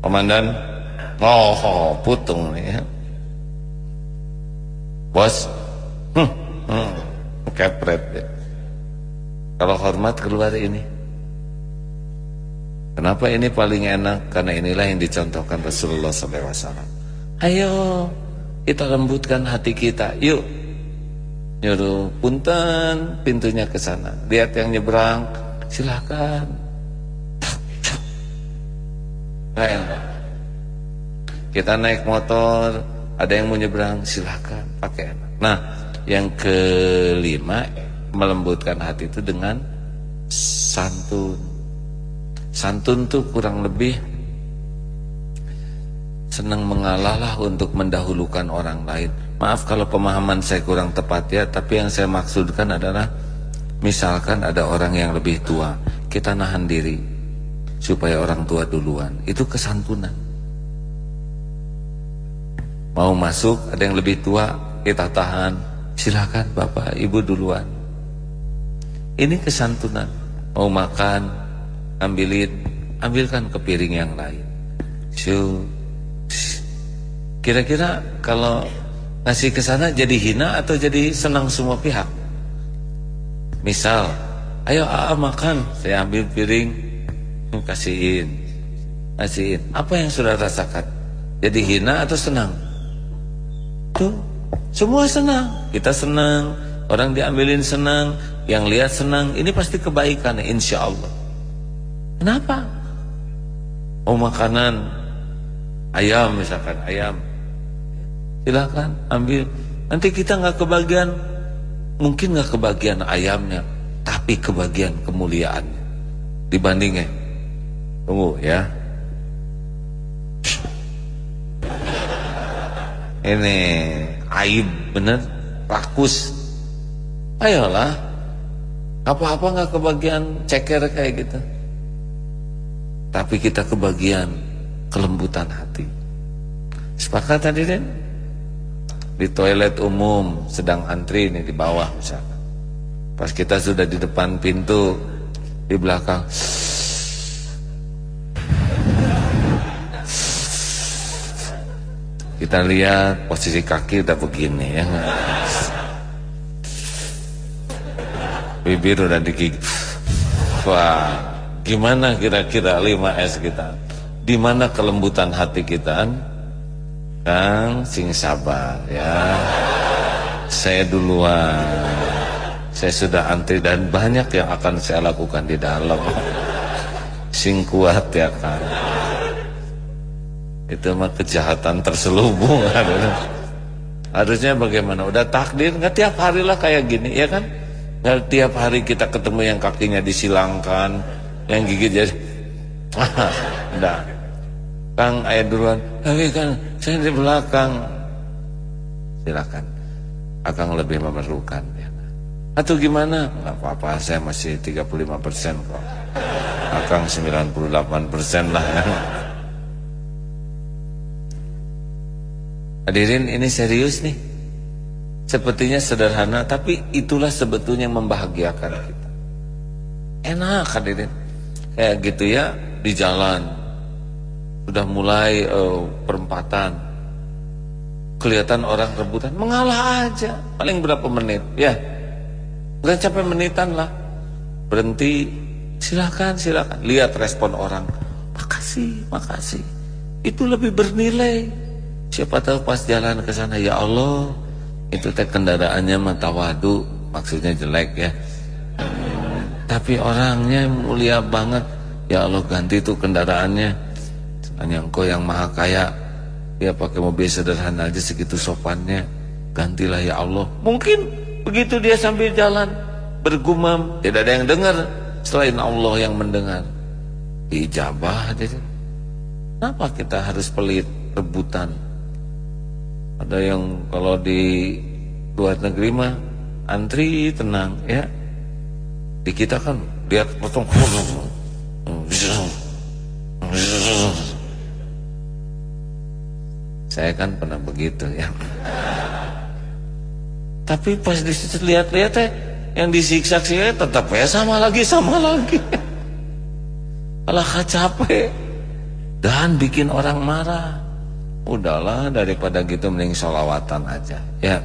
Komandan. Oh, putung nih ya. bos hmm, hmm, kepret ya. kalau hormat keluar ini kenapa ini paling enak karena inilah yang dicontohkan Rasulullah SAW ayo kita lembutkan hati kita yuk nyuruh punten pintunya ke sana. Lihat yang nyebrang silahkan kita naik motor ada yang mau nyebrang silahkan pakai enak nah yang kelima melembutkan hati itu dengan santun. Santun tuh kurang lebih senang mengalah lah untuk mendahulukan orang lain maaf kalau pemahaman saya kurang tepat ya tapi yang saya maksudkan adalah misalkan ada orang yang lebih tua kita nahan diri supaya orang tua duluan. Itu kesantunan. Mau masuk ada yang lebih tua kita tahan. Silakan bapak ibu duluan. Ini kesantunan. Mau makan Ambilin Ambilkan ke piring yang lain. Kira-kira kalau ngasih ke sana jadi hina atau jadi senang semua pihak Misal Ayo AA makan Saya ambil piring Kasihin Kasihin Apa yang sudah rasakan Jadi hina atau senang Tuh, semua senang. Kita senang, orang diambilin senang, yang lihat senang. Ini pasti kebaikan, insya Allah. Kenapa? Oh makanan ayam misalkan ayam, silakan ambil. Nanti kita nggak kebagian, mungkin nggak kebagian ayamnya, tapi kebagian kemuliaannya. Dibandingnya. Tunggu ya. ini aib bener? Rakus. Ayolah. Apa-apa nggak kebagian ceker kayak gitu? Tapi kita kebagian kelembutan hati. Sepakat tadi den di toilet umum sedang antri ini di bawah misalnya pas kita sudah di depan pintu di belakang Kita lihat posisi kaki udah begini ya. Bibir udah digigit. Wah, gimana kira-kira 5S kita? Di mana kelembutan hati kita? Kang sing sabar ya. Saya duluan. Saya sudah antri dan banyak yang akan saya lakukan di dalam. Sing kuat ya kan itu mah kejahatan terselubung harusnya bagaimana udah takdir nggak tiap hari lah kayak gini ya kan nggak tiap hari kita ketemu yang kakinya disilangkan yang gigit jadi *laughs* udah Kang ayat duluan. Tapi kan saya di belakang. Silakan. Akan lebih memerlukan ya. atau gimana? Nggak apa-apa saya masih 35% kok. Akang 98% lah Hadirin ini serius nih. Sepertinya sederhana Tapi itulah sebetulnya yang membahagiakan kita. Enak hadirin. Kayak gitu ya Di jalan Sudah mulai uh, perempatan. Kelihatan orang rebutan Mengalah aja. Paling berapa menit Ya. Gak capek menitan lah. Berhenti. Silakan silakan. Lihat respon orang. Makasih makasih. Itu lebih bernilai. Siapa tahu pas jalan ke sana ya Allah itu teh kendaraannya matawadu maksudnya jelek ya. Tapi orangnya mulia banget. Ya Allah ganti tuh kendaraannya. Hanya engkau yang maha kaya. Dia pakai mobil sederhana aja segitu sopannya. Gantilah ya Allah. Mungkin begitu dia sambil jalan bergumam, tidak ada yang dengar selain Allah yang mendengar. Ijabah aja. Kenapa kita harus pelit rebutan? Ada yang kalau di luar negeri mah antri tenang ya. Di kita kan lihat potong *laughs* Saya kan pernah begitu ya. Tapi pas dilihat-lihat teh yang disiksa sih tetap ya sama lagi sama lagi. Alah capek dan bikin orang marah. Udahlah daripada gitu mending sholawatan aja ya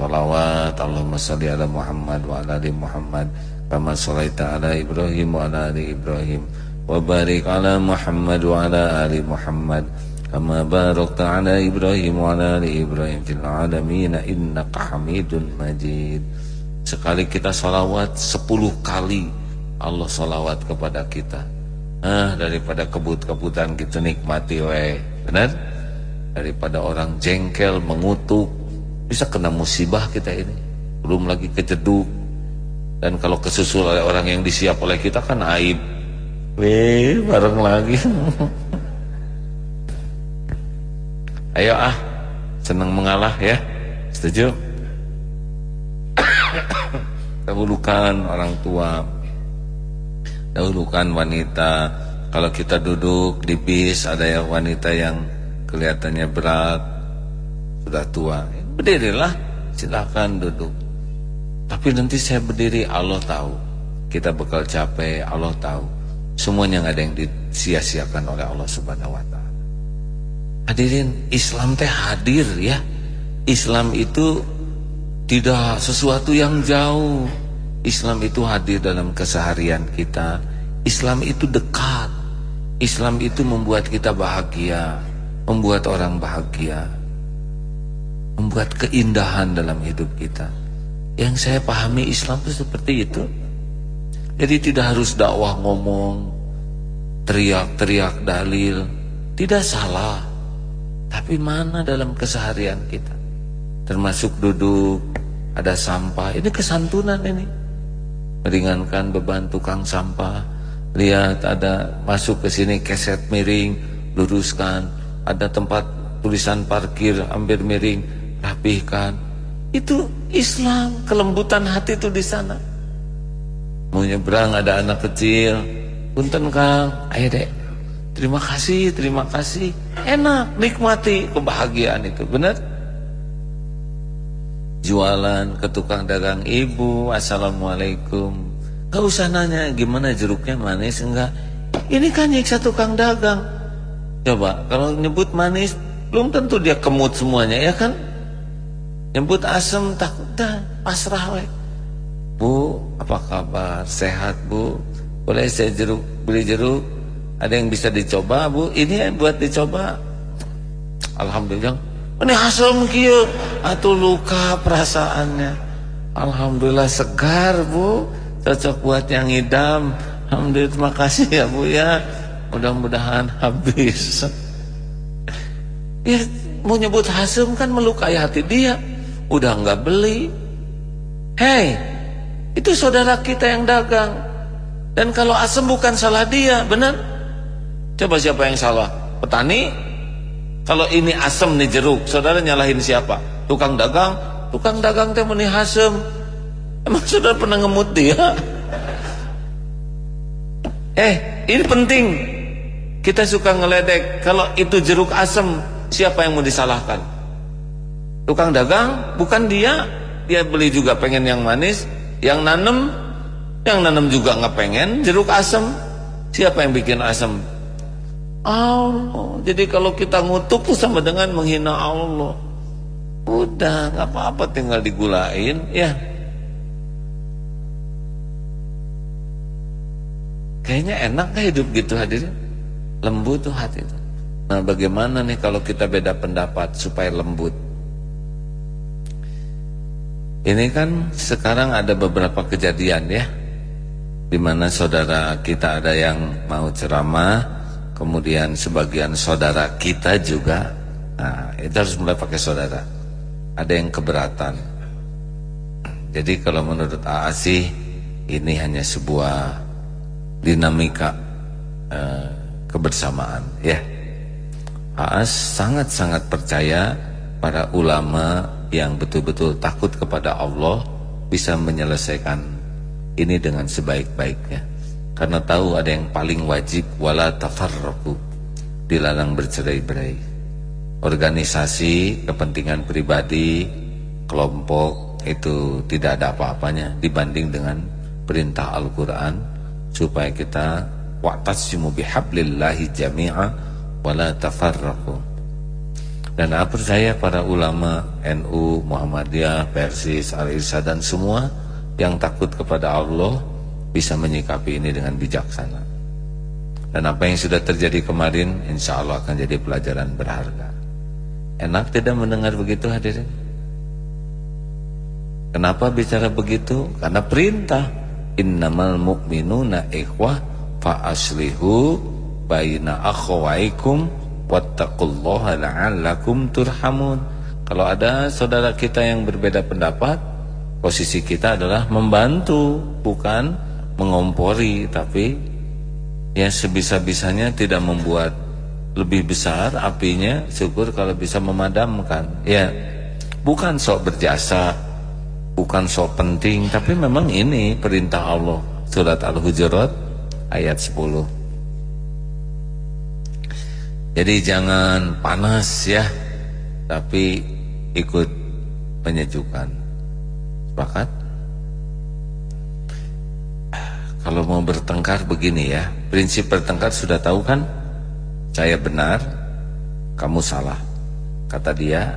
salawat Allahumma salli ala Muhammad wa ala ali Muhammad kama sallaita ala Ibrahim wa ala ali Ibrahim wa barik ala Muhammad wa ala ali Muhammad barakta ala Ibrahim wa ala ali Ibrahim fil alamin innaka Hamidun Majid. Sekali kita salawat sepuluh kali Allah salawat kepada kita. Ah daripada kebut-kebutan kita nikmati we benar? Daripada orang jengkel mengutuk. Bisa kena musibah kita ini. Belum lagi kejeduk. Dan kalau kesusul oleh orang yang disiap oleh kita kan aib. Weh bareng lagi *laughs* ayo ah. Senang mengalah ya. Setuju? *coughs* Dahulukan orang tua. Dahulukan wanita. Kalau kita duduk di bis ada yang wanita yang kelihatannya berat sudah tua. Berdirilah. Silakan duduk. Tapi nanti saya berdiri Allah tahu. Kita bakal capek Allah tahu. Semuanya nggak ada yang disia-siakan oleh Allah subhanahu wa ta'ala hadirin Islam teh hadir ya Islam itu tidak sesuatu yang jauh Islam itu hadir dalam keseharian kita. Islam itu dekat. Islam itu membuat kita bahagia, membuat orang bahagia, membuat keindahan dalam hidup kita. Yang saya pahami Islam itu seperti itu. Jadi tidak harus dakwah ngomong, teriak-teriak dalil, tidak salah. Tapi mana dalam keseharian kita? Termasuk duduk, ada sampah, ini kesantunan ini meringankan beban tukang sampah. Lihat ada masuk ke sini keset miring, luruskan. Ada tempat tulisan parkir, ambil miring, rapihkan. Itu Islam, kelembutan hati itu di sana. Mau nyebrang ada anak kecil, punten Kang, ayo dek. Terima kasih, terima kasih. Enak, nikmati kebahagiaan itu, benar? jualan ke tukang dagang ibu assalamualaikum. Gak usah nanya gimana jeruknya manis enggak. Ini kan nyiksa tukang dagang. Coba kalau nyebut manis belum tentu dia kemut semuanya ya kan? Nyebut asem takut dah pasrah we bu apa kabar? Sehat bu? Boleh saya jeruk beli jeruk ada yang bisa dicoba bu ini buat dicoba alhamdulillah ini asam kieu atau luka perasaannya. Alhamdulillah segar bu, cocok buat yang idam. Alhamdulillah terima kasih ya bu ya. Mudah-mudahan habis. Ya mau nyebut hasem kan melukai hati dia. Udah nggak beli. Hei, itu saudara kita yang dagang. Dan kalau asem bukan salah dia, benar? Coba siapa yang salah? Petani kalau ini asam nih jeruk, saudara nyalahin siapa? Tukang dagang? Tukang dagang teh meni asam. Emang saudara pernah ngemut dia? *laughs* Eh, ini penting. Kita suka ngeledek. Kalau itu jeruk asam, siapa yang mau disalahkan? Tukang dagang? Bukan dia. Dia beli juga pengen yang manis. Yang nanem, yang nanem juga nggak pengen jeruk asam. Siapa yang bikin asam? Allah. Jadi kalau kita ngutuk tuh sama dengan menghina Allah. Udah, nggak apa-apa tinggal digulain, ya. Kayaknya enak gak hidup gitu hadirin? Lembut tuh hati itu. Nah bagaimana nih kalau kita beda pendapat supaya lembut? Ini kan sekarang ada beberapa kejadian ya. Di mana saudara kita ada yang mau ceramah kemudian sebagian saudara kita juga nah itu harus mulai pakai saudara. Ada yang keberatan. Jadi kalau menurut Aasi ini hanya sebuah dinamika eh, kebersamaan ya. Aas sangat-sangat percaya para ulama yang betul-betul takut kepada Allah bisa menyelesaikan ini dengan sebaik-baiknya karena tahu ada yang paling wajib wala tafarraqu. Dilarang bercerai-berai. Organisasi kepentingan pribadi kelompok itu tidak ada apa-apanya dibanding dengan perintah Al-Qur'an supaya kita wa'tasimu bihablillahi jami'a wala tafarraqu. Dan apa percaya para ulama NU, Muhammadiyah, Persis, Al-Irsa dan semua yang takut kepada Allah bisa menyikapi ini dengan bijaksana. Dan apa yang sudah terjadi kemarin insya Allah akan jadi pelajaran berharga. Enak tidak mendengar begitu hadirin? Kenapa bicara begitu? Karena perintah innamal mu'minuna ikhwah fa aslihu baina akhwaikum wattaqullaha la'allakum turhamun. Kalau ada saudara kita yang berbeda pendapat, posisi kita adalah membantu, bukan mengompori, tapi ya sebisa-bisanya tidak membuat lebih besar apinya, syukur kalau bisa memadamkan. Ya, bukan sok berjasa, bukan sok penting, tapi memang ini perintah Allah. Surat Al-Hujurat ayat 10. Jadi jangan panas ya, tapi ikut menyejukkan. Sepakat? Kalau mau bertengkar begini ya, prinsip bertengkar sudah tahu kan? Saya benar, kamu salah. Kata dia,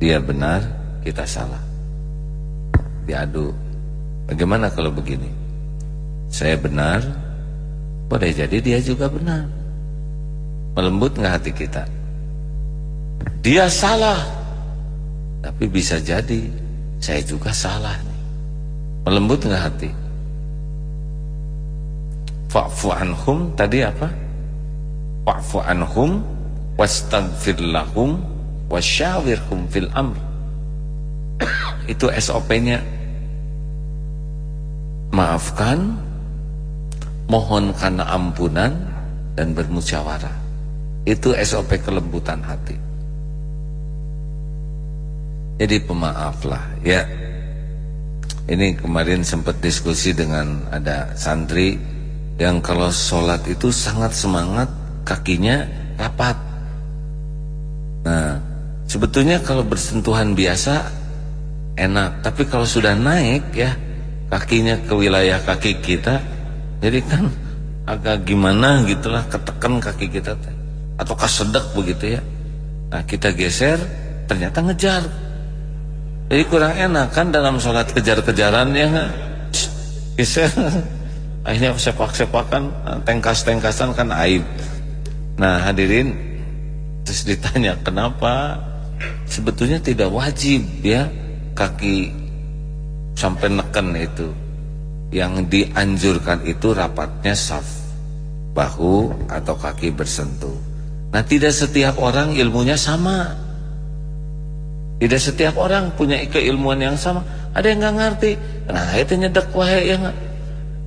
dia benar, kita salah. Diadu. Bagaimana kalau begini? Saya benar, boleh jadi dia juga benar. Melembut nggak hati kita? Dia salah. Tapi bisa jadi saya juga salah. Melembut nggak hati? Fa'fu anhum tadi apa? Fa'fu anhum wastaghfir lahum wasyawirhum fil amr. *coughs* Itu SOP-nya. Maafkan, mohon karena ampunan dan bermusyawarah. Itu SOP kelembutan hati. Jadi pemaaflah ya. Ini kemarin sempat diskusi dengan ada santri yang kalau sholat itu sangat semangat, kakinya rapat. Nah, sebetulnya kalau bersentuhan biasa enak, tapi kalau sudah naik ya kakinya ke wilayah kaki kita, jadi kan agak gimana gitulah ketekan kaki kita atau kasedek begitu ya. Nah kita geser ternyata ngejar. Jadi kurang enak kan dalam sholat kejar-kejaran ya? Geser. Akhirnya sepak-sepakan, tengkas-tengkasan kan aib. Nah hadirin terus ditanya kenapa sebetulnya tidak wajib ya kaki sampai neken itu? Yang dianjurkan itu rapatnya saf bahu atau kaki bersentuh. Nah tidak setiap orang ilmunya sama. Tidak setiap orang punya keilmuan yang sama. Ada yang nggak ngerti? Nah itu nyedek wahe ya gak?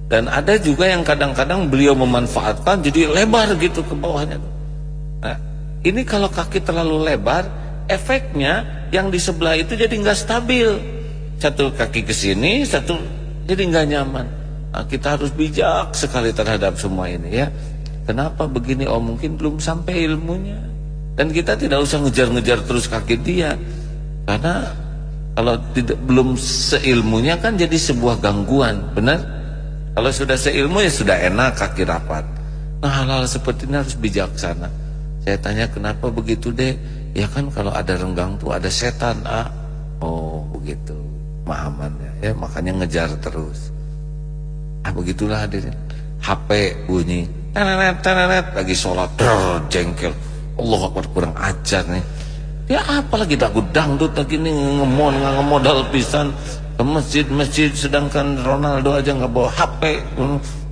Dan ada juga yang kadang-kadang beliau memanfaatkan Jadi lebar gitu ke bawahnya Nah ini kalau kaki terlalu lebar Efeknya yang di sebelah itu jadi nggak stabil Satu kaki ke sini Satu jadi nggak nyaman Nah, kita harus bijak sekali terhadap semua ini ya. Kenapa begini? Oh mungkin belum sampai ilmunya. Dan kita tidak usah ngejar-ngejar terus kaki dia. Karena kalau tidak belum seilmunya kan jadi sebuah gangguan, benar? Kalau sudah seilmu ya sudah enak kaki rapat. Nah hal-hal seperti ini harus bijaksana. Saya tanya kenapa begitu deh? Ya kan kalau ada renggang tuh ada setan ah. Oh begitu pemahamannya ya makanya ngejar terus. Ah begitulah hadirin. HP bunyi tenet tenet lagi sholat drrr, jengkel Allah Akbar kurang ajar nih ya apalagi dagu dangdut lagi nih ngemon ngemodal pisan ke masjid-masjid sedangkan Ronaldo aja nggak bawa HP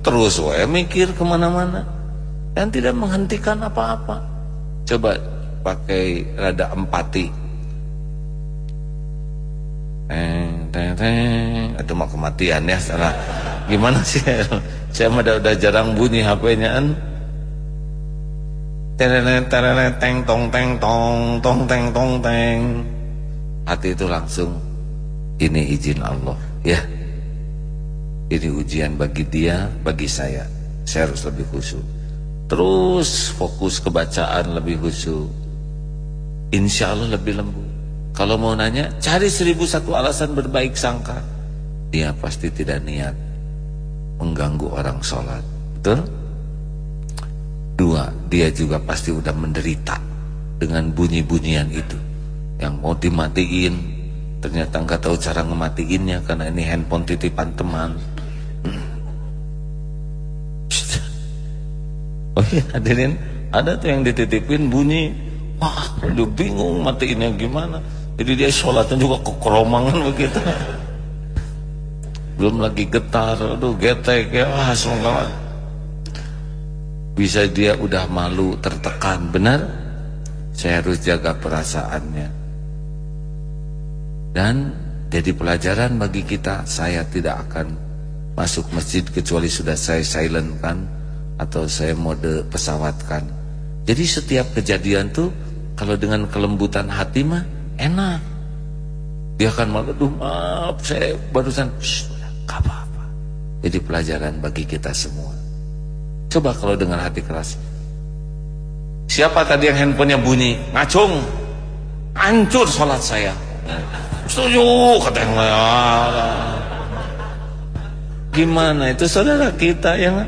terus wae mikir ke mana-mana. Dan tidak menghentikan apa-apa. Coba pakai rada empati. Teng teng teng. Itu mau kematian ya salah gimana sih? *laughs* Saya mah udah jarang bunyi HP-nya an. Terenet terenet teng tong teng tong tong teng tong teng. Hati itu langsung ini izin Allah ya. Ini ujian bagi dia, bagi saya. Saya harus lebih khusyuk. Terus fokus kebacaan lebih khusyuk. Insya Allah lebih lembut. Kalau mau nanya, cari seribu satu alasan berbaik sangka. Dia pasti tidak niat mengganggu orang sholat betul? dua dia juga pasti udah menderita dengan bunyi-bunyian itu yang mau dimatiin ternyata nggak tahu cara ngematiinnya karena ini handphone titipan teman. Oh iya hadirin ada tuh yang dititipin bunyi. Wah udah bingung matiinnya gimana. Jadi dia sholatnya juga kekromangan begitu. Belum lagi getar aduh getek ya. Wah semoga bisa dia udah malu tertekan benar? Saya harus jaga perasaannya dan jadi pelajaran bagi kita saya tidak akan masuk masjid kecuali sudah saya silent kan atau saya mode pesawatkan. Jadi setiap kejadian tuh kalau dengan kelembutan hati mah enak. Dia akan aduh maaf saya barusan. Gak apa-apa. Jadi pelajaran bagi kita semua. Coba kalau dengan hati keras. Siapa tadi yang handphonenya bunyi? Ngacung. Hancur sholat saya setuju kata yang gimana itu saudara kita yang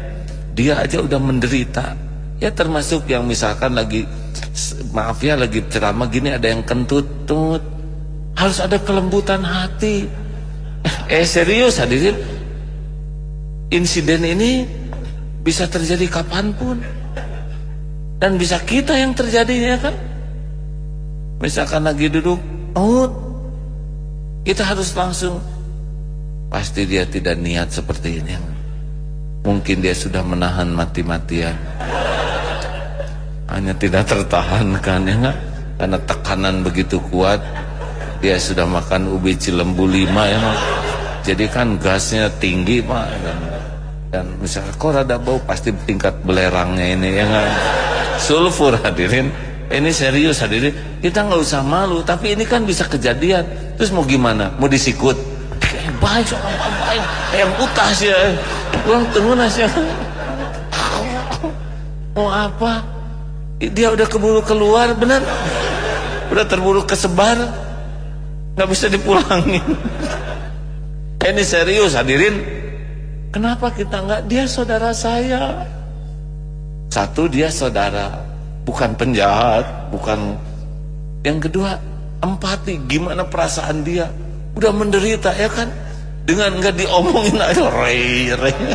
dia aja udah menderita? Ya termasuk yang misalkan lagi maaf ya lagi ceramah gini ada yang kentut tut harus ada kelembutan hati. Eh serius hadirin. Insiden ini bisa terjadi kapan pun. Dan bisa kita yang terjadinya kan? Misalkan lagi duduk oh kita harus langsung. Pasti dia tidak niat seperti ini. Mungkin dia sudah menahan mati-matian. Hanya tidak tertahankan ya enggak karena tekanan begitu kuat dia sudah makan ubi cilembu lima ya mak. jadi kan gasnya tinggi pak. Dan dan misalnya kok rada bau pasti tingkat belerangnya ini ya enggak sulfur hadirin ini serius hadirin. Kita nggak usah malu tapi ini kan bisa kejadian. Terus mau gimana? Mau disikut? Baik soal baik yang utas ya. Uang tunggu nasi mau apa? Dia udah keburu keluar benar? Udah terburu kesebar. Nggak bisa dipulangin. Ini serius hadirin. Kenapa kita nggak? Dia saudara saya. Satu dia saudara bukan penjahat bukan. Yang kedua empati. Gimana perasaan dia? Udah menderita ya kan? Dengan nggak diomongin aja rey rey. *laughs*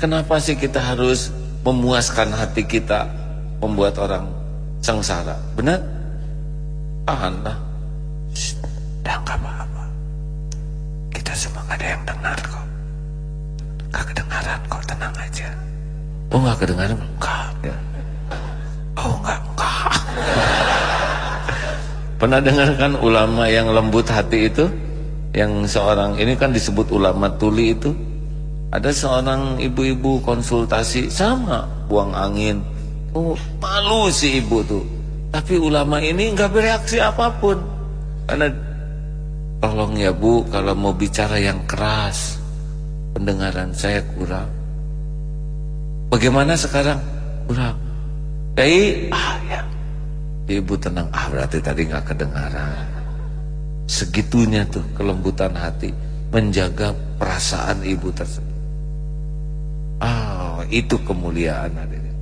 Kenapa sih kita harus memuaskan hati kita membuat orang sengsara? Benar? anda dah gak apa-apa. Kita semua ada yang dengar kok. Gak kedengaran kok tenang aja oh gak kedengaran? enggak ya. oh enggak enggak pernah dengarkan ulama yang lembut hati itu yang seorang ini kan disebut ulama tuli itu ada seorang ibu-ibu konsultasi sama buang angin. Oh, malu si ibu tuh. Tapi ulama ini nggak bereaksi apa pun. Karena tolong ya Bu, kalau mau bicara yang keras, pendengaran saya kurang. Bagaimana sekarang? Kurang. Dai, ah ya. Ibu tenang, ah berarti tadi nggak kedengaran. Segitunya tuh kelembutan hati menjaga perasaan ibu tersebut. Ah, itu kemuliaan hadirin.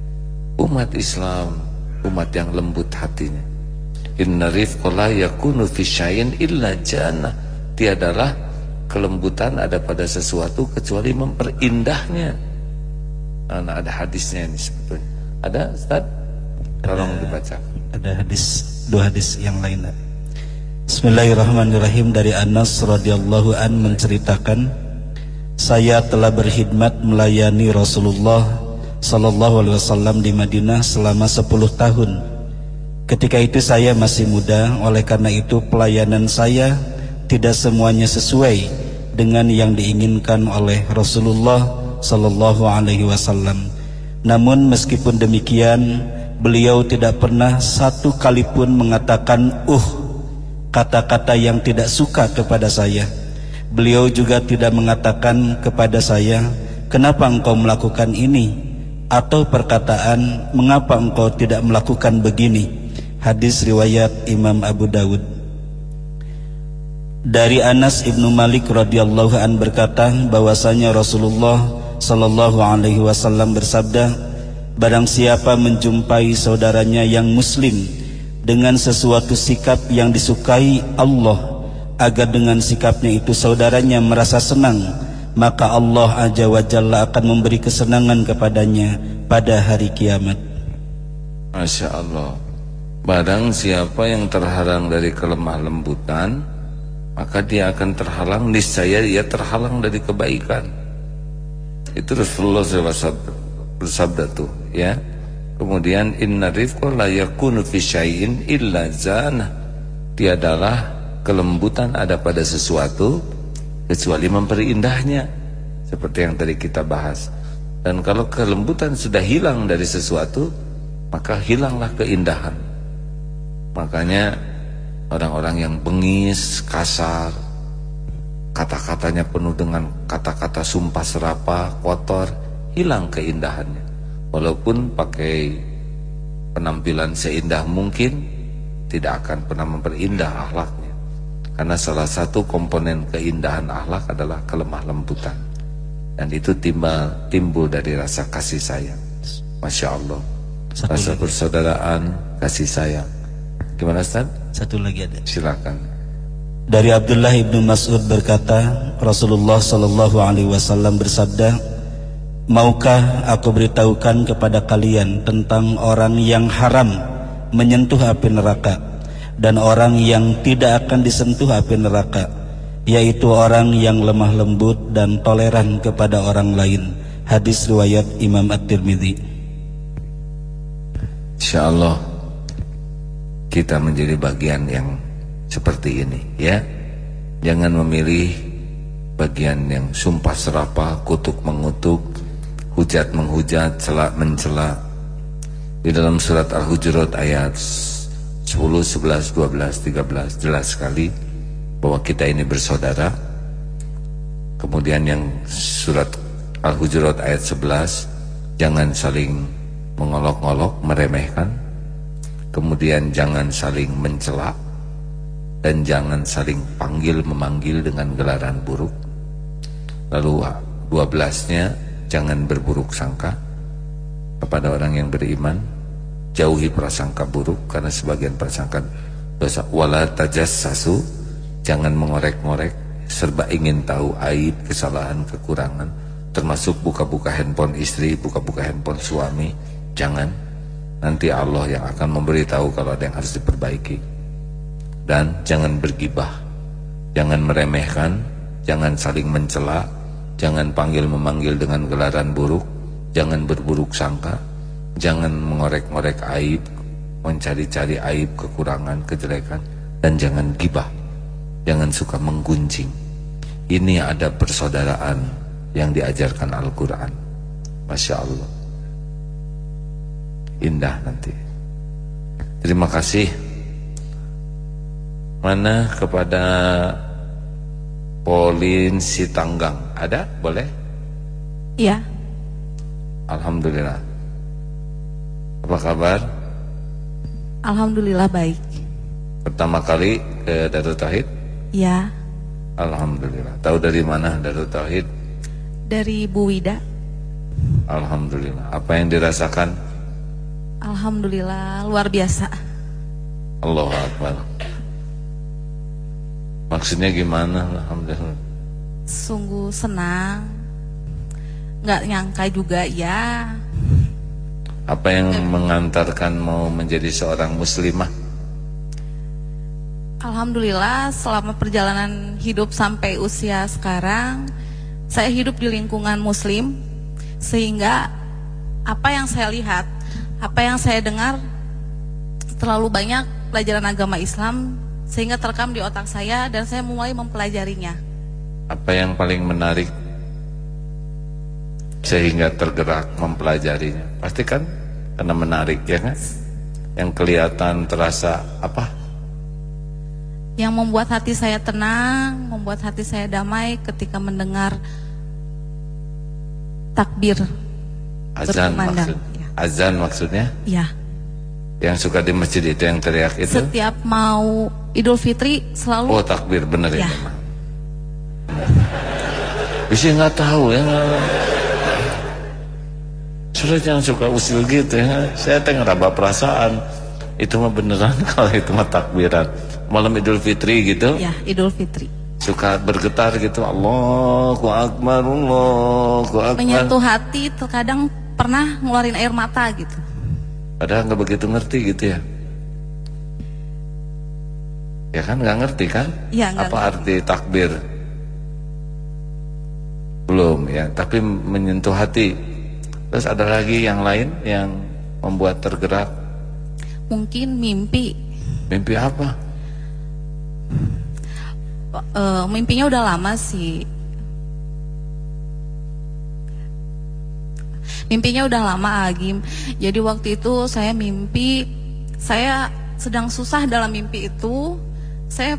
Umat Islam, umat yang lembut hatinya. Inna rifqa la yakunu fi syai'in illa jannah. Tiadalah kelembutan ada pada sesuatu kecuali memperindahnya. Nah, ada hadisnya ini sebetulnya. Ada Ustaz? Tolong dibaca. Ada hadis dua hadis yang lain. Bismillahirrahmanirrahim dari Anas radhiyallahu an menceritakan saya telah berkhidmat melayani Rasulullah sallallahu alaihi wasallam di Madinah selama 10 tahun. Ketika itu saya masih muda, oleh karena itu pelayanan saya tidak semuanya sesuai dengan yang diinginkan oleh Rasulullah sallallahu alaihi wasallam. Namun meskipun demikian, beliau tidak pernah satu kali pun mengatakan uh kata-kata yang tidak suka kepada saya Beliau juga tidak mengatakan kepada saya, "Kenapa engkau melakukan ini?" atau perkataan, "Mengapa engkau tidak melakukan begini?" Hadis riwayat Imam Abu Dawud. Dari Anas ibnu Malik radhiyallahu an berkata bahwasanya Rasulullah sallallahu alaihi wasallam bersabda, Barang siapa menjumpai saudaranya yang muslim dengan sesuatu sikap yang disukai Allah agar dengan sikapnya itu saudaranya merasa senang maka Allah Azza wa Jalla akan memberi kesenangan kepadanya pada hari kiamat. Masya Allah. Barang siapa yang terhalang dari kelemah lembutan Maka dia akan terhalang Niscaya dia terhalang dari kebaikan Itu Rasulullah SAW bersabda tuh ya. Kemudian Inna rifqa la yakunu fi syai'in illa zana. Tiadalah kelembutan ada pada sesuatu Kecuali memperindah,nya Seperti yang tadi kita bahas. Dan kalau kelembutan sudah hilang dari sesuatu Maka hilanglah keindahan. Makanya orang-orang yang bengis, kasar, kata-katanya penuh dengan kata-kata sumpah serapah, kotor, hilang keindahannya. Walaupun pakai penampilan seindah mungkin, tidak akan pernah memperindah akhlaknya. Karena salah satu komponen keindahan akhlak adalah kelemah lembutan. Dan itu timbul, timbul dari rasa kasih sayang. Masya Allah. Rasa persaudaraan, kasih sayang. Gimana Ustaz? Satu lagi ada. Silakan. Dari Abdullah ibnu Mas'ud berkata, Rasulullah Shallallahu Alaihi Wasallam bersabda, Maukah aku beritahukan kepada kalian tentang orang yang haram menyentuh api neraka dan orang yang tidak akan disentuh api neraka, yaitu orang yang lemah lembut dan toleran kepada orang lain. Hadis riwayat Imam At-Tirmidzi. Insyaallah kita menjadi bagian yang seperti ini ya. Jangan memilih bagian yang sumpah serapah kutuk mengutuk hujat menghujat celak mencela. Di dalam surat Al-Hujurat ayat 10, 11, 12, 13 jelas sekali bahwa kita ini bersaudara. Kemudian yang surat Al-Hujurat ayat 11 jangan saling mengolok-olok meremehkan. Kemudian jangan saling mencela dan jangan saling panggil memanggil dengan gelaran buruk. Lalu dua belasnya jangan berburuk sangka kepada orang yang beriman. Jauhi prasangka buruk karena sebagian prasangka dosa. Wala sasu jangan mengorek-ngorek serba ingin tahu aib, kesalahan, kekurangan termasuk buka-buka handphone istri, buka-buka handphone suami. Jangan Nanti Allah yang akan memberitahu kalau ada yang harus diperbaiki. Dan jangan bergibah. Jangan meremehkan, jangan saling mencela, jangan panggil memanggil dengan gelaran buruk, jangan berburuk sangka, jangan mengorek-ngorek aib, mencari-cari aib, kekurangan, kejelekan dan jangan gibah. Jangan suka menggunjing. Ini ada persaudaraan yang diajarkan Al-Qur'an. Masya Allah indah nanti. Terima kasih. Mana kepada Polin Sitanggang? Ada? Boleh? Iya. Alhamdulillah. Apa kabar? Alhamdulillah baik. Pertama kali ke Darul Tauhid? Iya. Alhamdulillah. Tahu dari mana Darul Tauhid? Dari Bu Wida. Alhamdulillah. Apa yang dirasakan? Alhamdulillah luar biasa. Allahu Akbar. Maksudnya gimana? Alhamdulillah. Sungguh senang. Nggak nyangka juga ya. Apa yang mengantarkan mau menjadi seorang muslimah? Alhamdulillah selama perjalanan hidup sampai usia sekarang saya hidup di lingkungan muslim sehingga apa yang saya lihat apa yang saya dengar terlalu banyak pelajaran agama Islam sehingga terekam di otak saya dan saya mulai mempelajarinya. Apa yang paling menarik sehingga tergerak mempelajarinya? Pasti kan karena menarik ya kan? Yang kelihatan terasa apa? Yang membuat hati saya tenang, membuat hati saya damai ketika mendengar takbir azan maksud. Azan maksudnya? Iya. Yang suka di masjid itu yang teriak itu? Setiap mau Idul Fitri selalu. Oh takbir benar ya. mah. Bisa nggak tahu ya. Sudah jangan suka usil gitu ya. Saya tengah raba perasaan. Itu mah beneran *laughs* kalau itu mah takbiran. Malam Idul Fitri gitu. Ya, Idul Fitri. Suka bergetar gitu. Allahu Akbar, Allahu Akbar. Menyentuh hati terkadang pernah ngeluarin air mata gitu. Padahal nggak begitu ngerti gitu ya. Ya kan nggak ngerti kan? Nggak Apa arti takbir? Belum ya, tapi menyentuh hati. Terus ada lagi yang lain yang membuat tergerak. Mungkin mimpi. Mimpi apa? Eh, mimpinya udah lama sih. Mimpinya udah lama Agim. Jadi waktu itu saya mimpi saya sedang susah dalam mimpi itu. Saya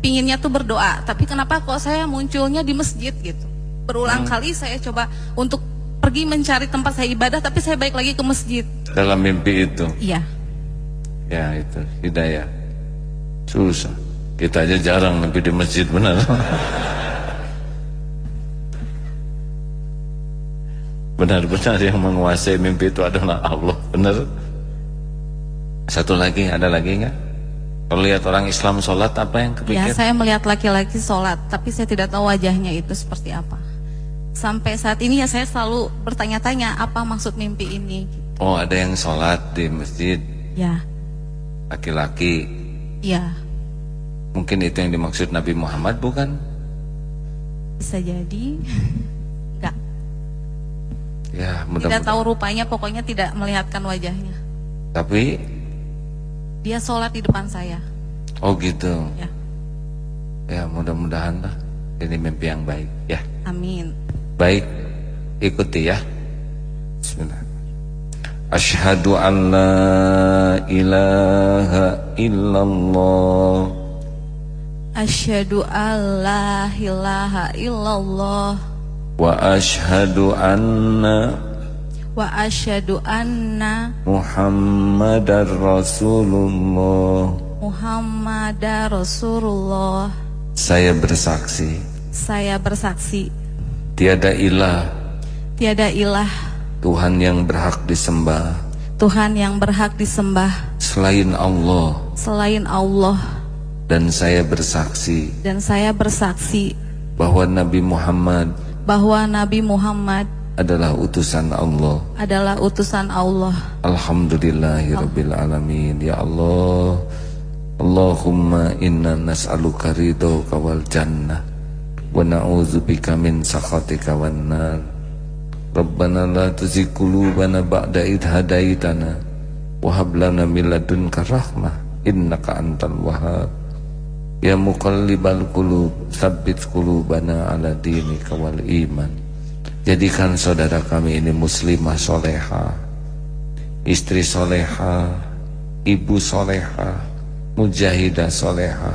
pinginnya tuh berdoa, tapi kenapa kok saya munculnya di masjid gitu? Berulang kali saya coba untuk pergi mencari tempat saya ibadah, tapi saya balik lagi ke masjid. Dalam mimpi itu. Iya. Ya itu hidayah. Susah. Kita aja jarang mimpi di masjid benar. *laughs* Benar-benar yang menguasai mimpi itu adalah Allah. Benar. Satu lagi, ada lagi nggak? Kalau lihat orang Islam sholat apa yang Ya, kepikir? saya melihat laki-laki sholat, tapi saya tidak tahu wajahnya itu seperti apa. Sampai saat ini ya saya selalu bertanya-tanya apa maksud mimpi ini. Oh ada yang sholat di masjid Ya, laki-laki. ya, Mungkin itu yang dimaksud Nabi Muhammad bukan? bisa jadi. Enggak, Ya tidak mudah-mudahan. tahu rupanya, pokoknya tidak melihatkan wajahnya. Tapi Dia sholat di depan saya. oh gitu. Ya, Ya mudah-mudahan lah ini mimpi yang baik ya. amin. Baik, ikuti ya. Bismillah. Ashhadu an la ilaha illallah Asyhadu alla ilaha illallah wa ashhadu anna wa asyhadu anna Muhammadar Rasulullah. Muhammadar Rasulullah. Saya bersaksi. Saya bersaksi. Tiada ilah. Tiada ilah. Tuhan yang berhak disembah. Tuhan yang berhak disembah. Selain Allah. Selain Allah. Dan saya bersaksi. Dan saya bersaksi. Bahwa Nabi Muhammad bahwa Nabi Muhammad adalah utusan Allah. adalah utusan Allah. Alhamdulillahirabbil alamin ya Allah. Allahumma inna nas'aluka ridhoka wal jannah wa na'udzubika min sakhatika wan nar. Rabbana la tuzigh qulubana ba'da idh hadaitana wa hab lana min ladunka rahmah innaka antal wahhab. Ya muqallibal qulub, tsabbit qulubana ala dinika wal iman. Jadikan saudara kami ini muslimah soleha, istri soleha, ibu soleha, mujahidah soleha,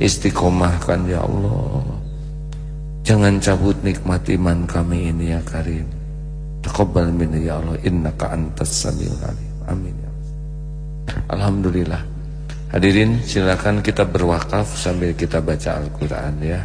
istiqomahkan ya Allah. Jangan cabut nikmat iman kami ini ya Karim. Taqabbal minni ya Allah innaka antas samiul alim. Amin ya. Alhamdulillah. Hadirin silakan kita berwakaf sambil kita baca Al-Qur'an ya.